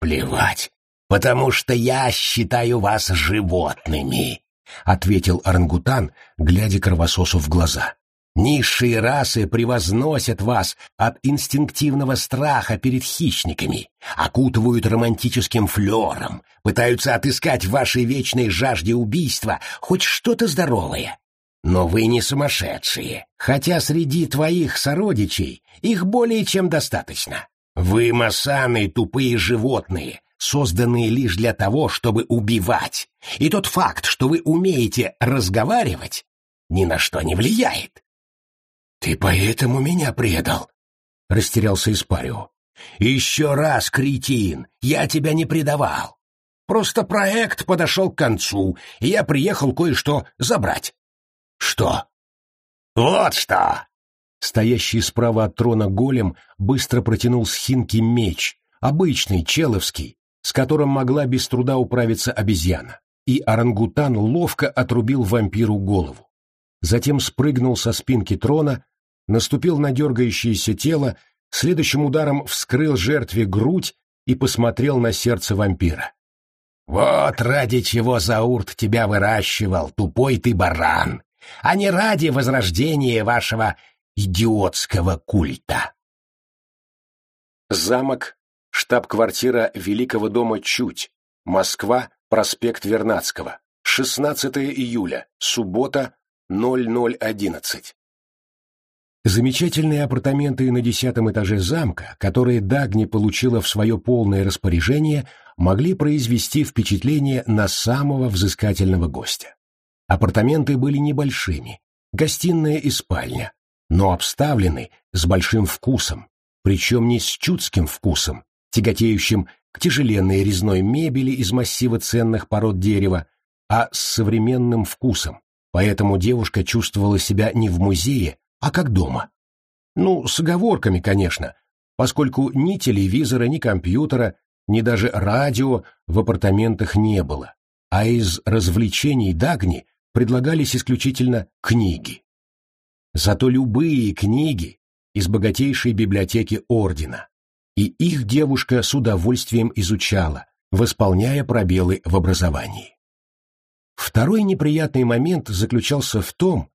Плевать, потому что я считаю вас животными, — ответил орангутан, глядя кровососу в глаза. Низшие расы превозносят вас от инстинктивного страха перед хищниками, окутывают романтическим флером, пытаются отыскать в вашей вечной жажде убийства хоть что-то здоровое. Но вы не сумасшедшие, хотя среди твоих сородичей их более чем достаточно. Вы масаны тупые животные, созданные лишь для того, чтобы убивать. И тот факт, что вы умеете разговаривать, ни на что не влияет. «Ты поэтому меня предал?» — растерялся Испарио. «Еще раз, кретин, я тебя не предавал. Просто проект подошел к концу, и я приехал кое-что забрать». «Что?» «Вот что!» Стоящий справа от трона голем быстро протянул с хинки меч, обычный, человский, с которым могла без труда управиться обезьяна, и орангутан ловко отрубил вампиру голову. Затем спрыгнул со спинки трона, наступил на дергающееся тело, следующим ударом вскрыл жертве грудь и посмотрел на сердце вампира. «Вот ради чего Заурт тебя выращивал, тупой ты баран, а не ради возрождения вашего идиотского культа!» Замок, штаб-квартира Великого дома Чуть, Москва, проспект Вернадского, 16 июля, суббота, 0011. Замечательные апартаменты на десятом этаже замка, которые Дагни получила в свое полное распоряжение, могли произвести впечатление на самого взыскательного гостя. Апартаменты были небольшими, гостиная и спальня, но обставлены с большим вкусом, причем не с чудским вкусом, тяготеющим к тяжеленной резной мебели из массива ценных пород дерева, а с современным вкусом, поэтому девушка чувствовала себя не в музее, а как дома. Ну, с оговорками, конечно, поскольку ни телевизора, ни компьютера, ни даже радио в апартаментах не было, а из развлечений Дагни предлагались исключительно книги. Зато любые книги из богатейшей библиотеки Ордена, и их девушка с удовольствием изучала, восполняя пробелы в образовании. Второй неприятный момент заключался в том,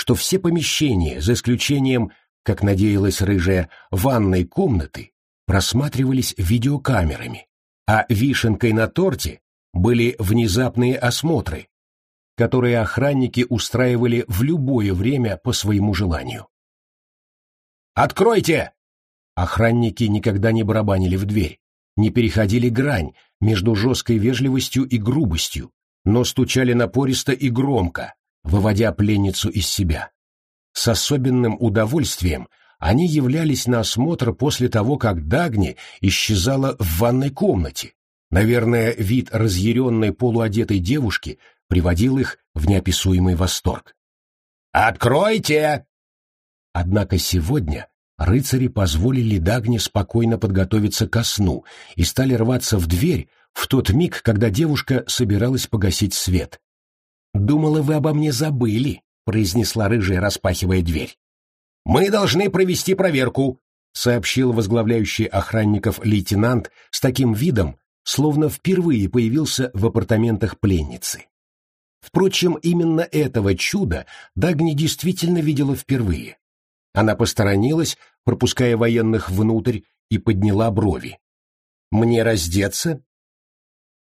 что все помещения, за исключением, как надеялась рыжая, ванной комнаты, просматривались видеокамерами, а вишенкой на торте были внезапные осмотры, которые охранники устраивали в любое время по своему желанию. «Откройте!» Охранники никогда не барабанили в дверь, не переходили грань между жесткой вежливостью и грубостью, но стучали напористо и громко, выводя пленницу из себя. С особенным удовольствием они являлись на осмотр после того, как Дагни исчезала в ванной комнате. Наверное, вид разъяренной полуодетой девушки приводил их в неописуемый восторг. «Откройте!» Однако сегодня рыцари позволили Дагне спокойно подготовиться ко сну и стали рваться в дверь в тот миг, когда девушка собиралась погасить свет. «Думала, вы обо мне забыли», — произнесла рыжая, распахивая дверь. «Мы должны провести проверку», — сообщил возглавляющий охранников лейтенант с таким видом, словно впервые появился в апартаментах пленницы. Впрочем, именно этого чуда Дагни действительно видела впервые. Она посторонилась, пропуская военных внутрь, и подняла брови. «Мне раздеться?»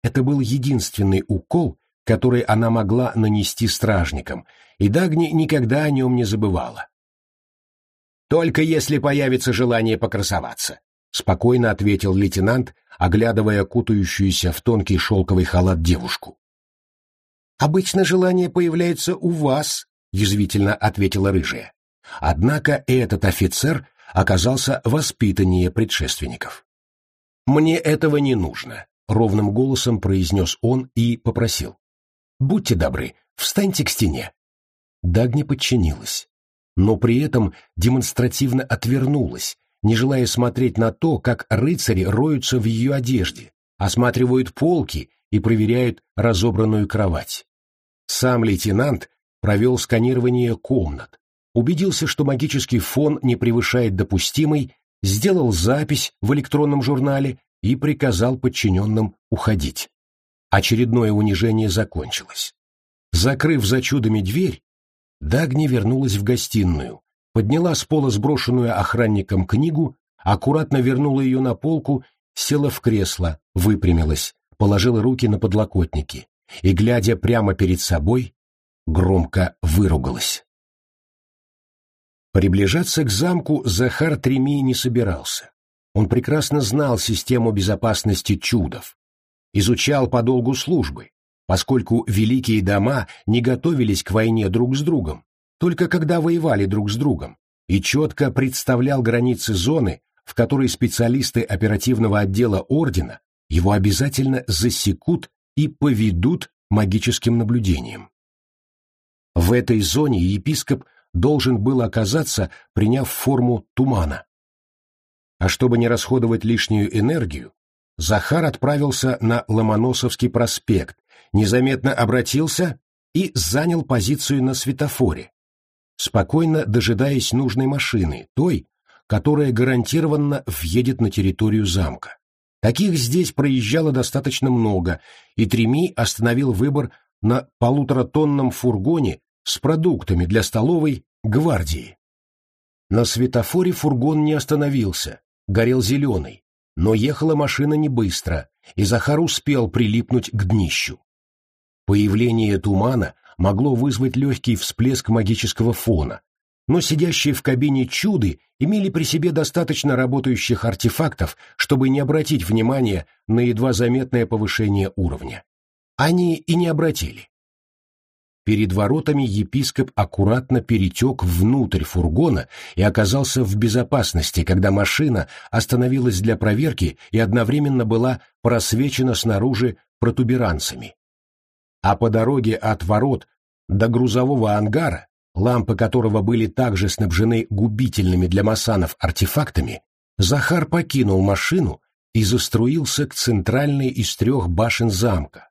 Это был единственный укол, который она могла нанести стражникам, и Дагни никогда о нем не забывала. Только если появится желание покрасоваться, — спокойно ответил лейтенант, оглядывая кутающуюся в тонкий шелковый халат девушку. «Обычно желание появляется у вас», — язвительно ответила рыжая. Однако этот офицер оказался воспитаннее предшественников. «Мне этого не нужно», — ровным голосом произнес он и попросил. «Будьте добры, встаньте к стене». Дагни подчинилась, но при этом демонстративно отвернулась, не желая смотреть на то, как рыцари роются в ее одежде, осматривают полки и проверяют разобранную кровать. Сам лейтенант провел сканирование комнат, убедился, что магический фон не превышает допустимый, сделал запись в электронном журнале и приказал подчиненным уходить. Очередное унижение закончилось. Закрыв за чудами дверь, Дагни вернулась в гостиную, подняла с пола сброшенную охранником книгу, аккуратно вернула ее на полку, села в кресло, выпрямилась, положила руки на подлокотники и, глядя прямо перед собой, громко выругалась. Приближаться к замку Захар Треми не собирался. Он прекрасно знал систему безопасности чудов, изучал по долгу службы, поскольку великие дома не готовились к войне друг с другом, только когда воевали друг с другом, и четко представлял границы зоны, в которой специалисты оперативного отдела Ордена его обязательно засекут и поведут магическим наблюдением. В этой зоне епископ должен был оказаться, приняв форму тумана. А чтобы не расходовать лишнюю энергию, Захар отправился на Ломоносовский проспект, незаметно обратился и занял позицию на светофоре, спокойно дожидаясь нужной машины, той, которая гарантированно въедет на территорию замка. Таких здесь проезжало достаточно много, и Треми остановил выбор на полуторатонном фургоне с продуктами для столовой гвардии. На светофоре фургон не остановился, горел зеленый, но ехала машина не быстро, и Захар успел прилипнуть к днищу. Появление тумана могло вызвать легкий всплеск магического фона, но сидящие в кабине чуды имели при себе достаточно работающих артефактов, чтобы не обратить внимания на едва заметное повышение уровня. Они и не обратили. Перед воротами епископ аккуратно перетек внутрь фургона и оказался в безопасности, когда машина остановилась для проверки и одновременно была просвечена снаружи протуберанцами. А по дороге от ворот до грузового ангара, лампы которого были также снабжены губительными для масанов артефактами, Захар покинул машину и заструился к центральной из трех башен замка.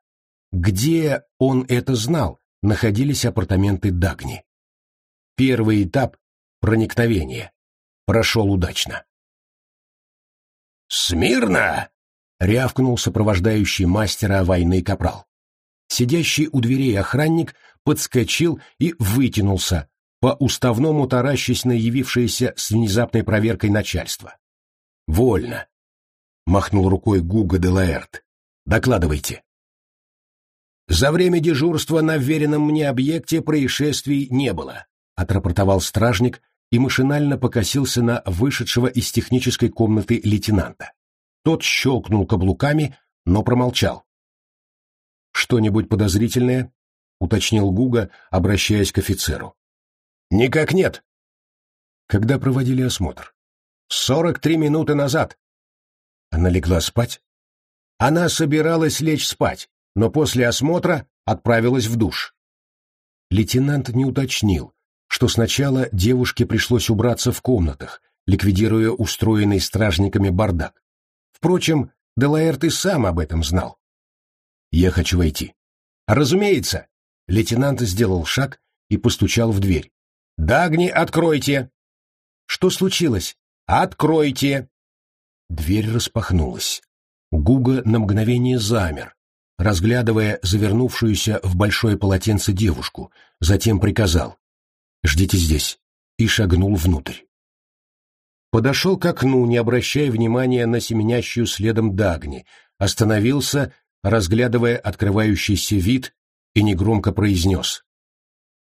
Где он это знал, находились апартаменты Дагни. Первый этап проникновения прошел удачно. «Смирно!» — рявкнул сопровождающий мастера войны капрал. Сидящий у дверей охранник подскочил и вытянулся, по уставному таращась на явившееся с внезапной проверкой начальство. «Вольно!» — махнул рукой Гуга де Лаэрт. «Докладывайте». «За время дежурства на вверенном мне объекте происшествий не было», — отрапортовал стражник и машинально покосился на вышедшего из технической комнаты лейтенанта. Тот щелкнул каблуками, но промолчал. «Что-нибудь подозрительное?» — уточнил Гуга, обращаясь к офицеру. «Никак нет». «Когда проводили осмотр?» «Сорок три минуты назад». Она легла спать? Она собиралась лечь спать, но после осмотра отправилась в душ. Лейтенант не уточнил, что сначала девушке пришлось убраться в комнатах, ликвидируя устроенный стражниками бардак. Впрочем, Делаэрт и сам об этом знал. «Я хочу войти». «Разумеется!» Лейтенант сделал шаг и постучал в дверь. «Дагни, откройте!» «Что случилось?» «Откройте!» Дверь распахнулась. Гуга на мгновение замер, разглядывая завернувшуюся в большое полотенце девушку, затем приказал «Ждите здесь» и шагнул внутрь. Подошел к окну, не обращая внимания на семенящую следом Дагни, остановился, разглядывая открывающийся вид, и негромко произнес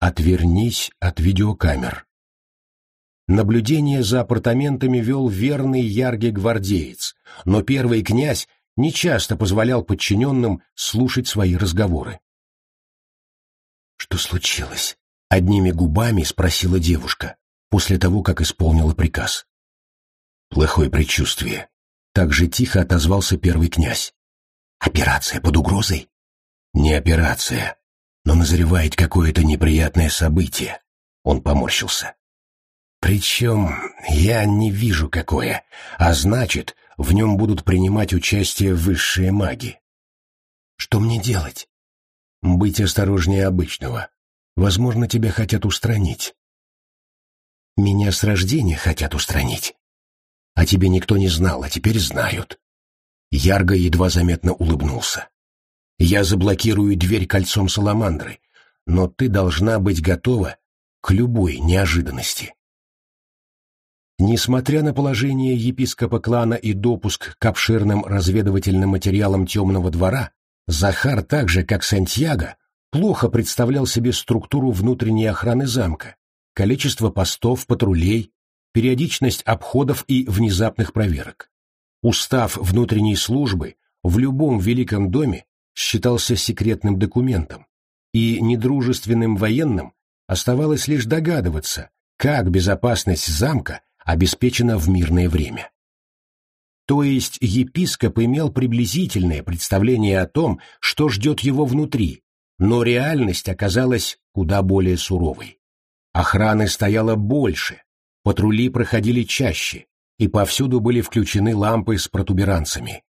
«Отвернись от видеокамер». Наблюдение за апартаментами вел верный яргий гвардеец, но первый князь нечасто позволял подчиненным слушать свои разговоры. «Что случилось?» — одними губами спросила девушка, после того, как исполнила приказ. «Плохое предчувствие», — так же тихо отозвался первый князь. «Операция под угрозой?» «Не операция, но назревает какое-то неприятное событие», — он поморщился. «Причем я не вижу какое, а значит, в нем будут принимать участие высшие маги. Что мне делать? Быть осторожнее обычного. Возможно, тебя хотят устранить. Меня с рождения хотят устранить. А тебе никто не знал, а теперь знают. Ярго едва заметно улыбнулся. Я заблокирую дверь кольцом саламандры, но ты должна быть готова к любой неожиданности. Несмотря на положение епископа клана и допуск к обширным разведывательным материалам темного двора, Захар так же, как Сантьяго, плохо представлял себе структуру внутренней охраны замка, количество постов, патрулей, периодичность обходов и внезапных проверок. Устав внутренней службы в любом великом доме считался секретным документом, и недружественным военным оставалось лишь догадываться, как безопасность замка обеспечена в мирное время. То есть епископ имел приблизительное представление о том, что ждет его внутри, но реальность оказалась куда более суровой. Охраны стояло больше, патрули проходили чаще, и повсюду были включены лампы с протуберанцами.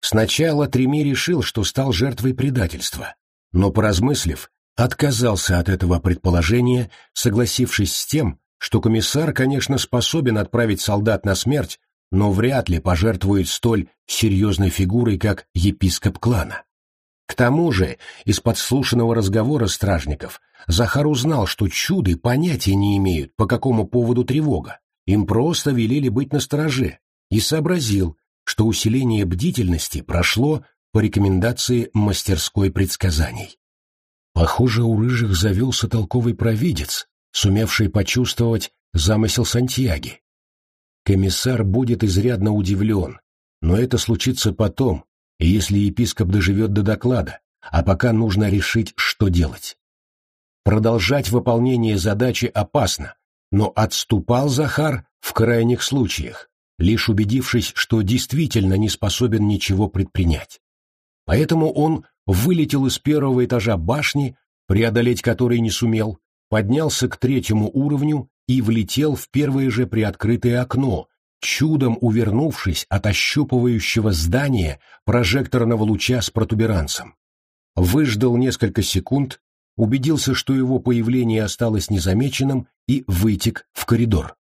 Сначала Треми решил, что стал жертвой предательства, но, поразмыслив, отказался от этого предположения, согласившись с тем, что комиссар, конечно, способен отправить солдат на смерть, но вряд ли пожертвует столь серьезной фигурой, как епископ клана. К тому же, из подслушанного разговора стражников Захар узнал, что чуды понятия не имеют, по какому поводу тревога. Им просто велели быть настороже, и сообразил, что усиление бдительности прошло по рекомендации мастерской предсказаний. Похоже, у рыжих завелся толковый провидец, сумевший почувствовать замысел Сантьяги. Комиссар будет изрядно удивлен, но это случится потом, если епископ доживет до доклада, а пока нужно решить, что делать. Продолжать выполнение задачи опасно, но отступал Захар в крайних случаях, лишь убедившись, что действительно не способен ничего предпринять. Поэтому он вылетел из первого этажа башни, преодолеть который не сумел, поднялся к третьему уровню и влетел в первое же приоткрытое окно, чудом увернувшись от ощупывающего здания прожекторного луча с протуберанцем. Выждал несколько секунд, убедился, что его появление осталось незамеченным, и вытек в коридор.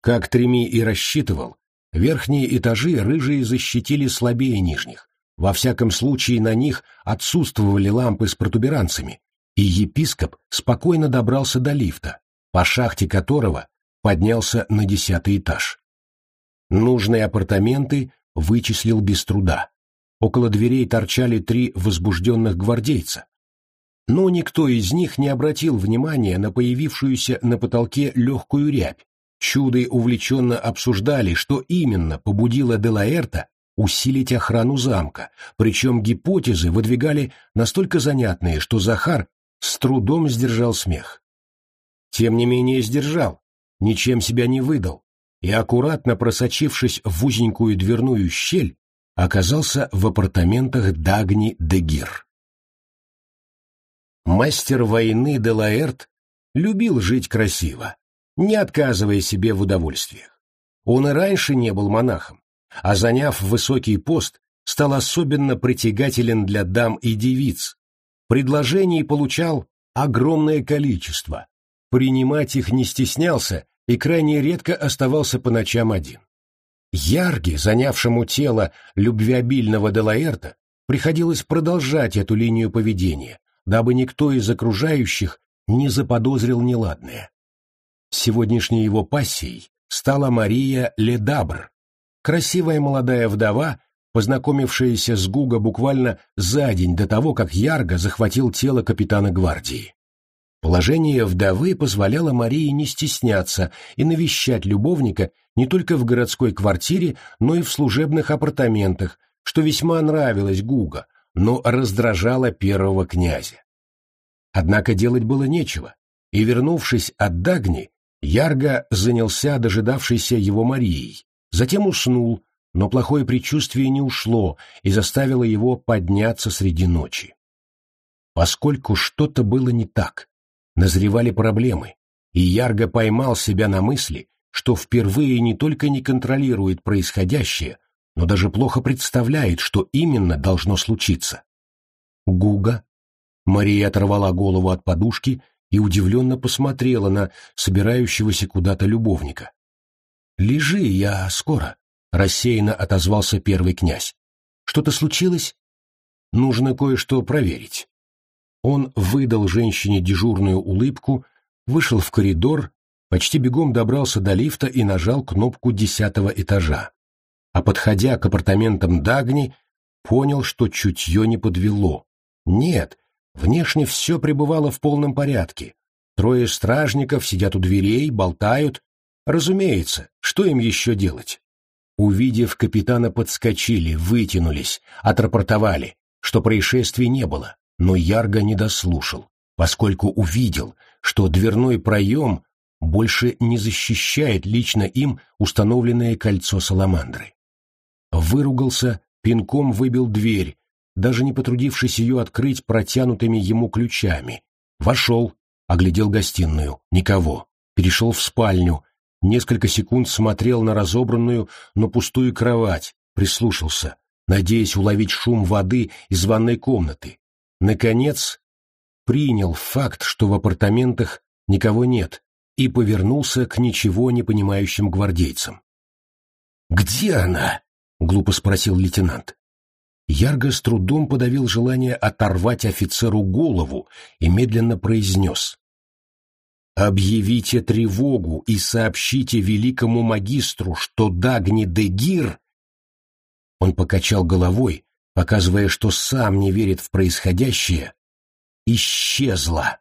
Как Треми и рассчитывал, верхние этажи рыжие защитили слабее нижних. Во всяком случае на них отсутствовали лампы с протуберанцами, и епископ спокойно добрался до лифта, по шахте которого поднялся на десятый этаж. Нужные апартаменты вычислил без труда. Около дверей торчали три возбужденных гвардейца. Но никто из них не обратил внимания на появившуюся на потолке легкую рябь. Чуды увлеченно обсуждали, что именно побудило Делаэрта усилить охрану замка, причем гипотезы выдвигали настолько занятные, что Захар с трудом сдержал смех. Тем не менее сдержал, ничем себя не выдал, и, аккуратно просочившись в узенькую дверную щель, оказался в апартаментах Дагни де Гир. Мастер войны Делаэрт любил жить красиво, не отказывая себе в удовольствиях. Он и раньше не был монахом, а заняв высокий пост, стал особенно притягателен для дам и девиц, Предложений получал огромное количество. Принимать их не стеснялся и крайне редко оставался по ночам один. Ярге, занявшему тело любвеобильного Делаэрта, приходилось продолжать эту линию поведения, дабы никто из окружающих не заподозрил неладное. Сегодняшней его пассией стала Мария Ледабр, красивая молодая вдова, познакомившаяся с Гуга буквально за день до того, как Ярго захватил тело капитана гвардии. Положение вдовы позволяло Марии не стесняться и навещать любовника не только в городской квартире, но и в служебных апартаментах, что весьма нравилось Гуга, но раздражало первого князя. Однако делать было нечего, и, вернувшись от Дагни, Ярго занялся дожидавшейся его Марией, затем уснул, но плохое предчувствие не ушло и заставило его подняться среди ночи. Поскольку что-то было не так, назревали проблемы, и Ярго поймал себя на мысли, что впервые не только не контролирует происходящее, но даже плохо представляет, что именно должно случиться. Гуга. Мария оторвала голову от подушки и удивленно посмотрела на собирающегося куда-то любовника. «Лежи, я скоро», — рассеянно отозвался первый князь. «Что-то случилось? Нужно кое-что проверить». Он выдал женщине дежурную улыбку, вышел в коридор, почти бегом добрался до лифта и нажал кнопку десятого этажа. А подходя к апартаментам Дагни, понял, что чутье не подвело. Нет, внешне все пребывало в полном порядке. Трое стражников сидят у дверей, болтают. Разумеется, что им еще делать? Увидев капитана, подскочили, вытянулись, отрапортовали, что происшествий не было но Ярго не дослушал, поскольку увидел, что дверной проем больше не защищает лично им установленное кольцо саламандры. Выругался, пинком выбил дверь, даже не потрудившись ее открыть протянутыми ему ключами. Вошел, оглядел гостиную, никого, перешел в спальню, несколько секунд смотрел на разобранную, но пустую кровать, прислушался, надеясь уловить шум воды из ванной комнаты, Наконец, принял факт, что в апартаментах никого нет, и повернулся к ничего не понимающим гвардейцам. «Где она?» — глупо спросил лейтенант. Ярго с трудом подавил желание оторвать офицеру голову и медленно произнес. «Объявите тревогу и сообщите великому магистру, что Дагни де Гир...» Он покачал головой, показывая, что сам не верит в происходящее, исчезла.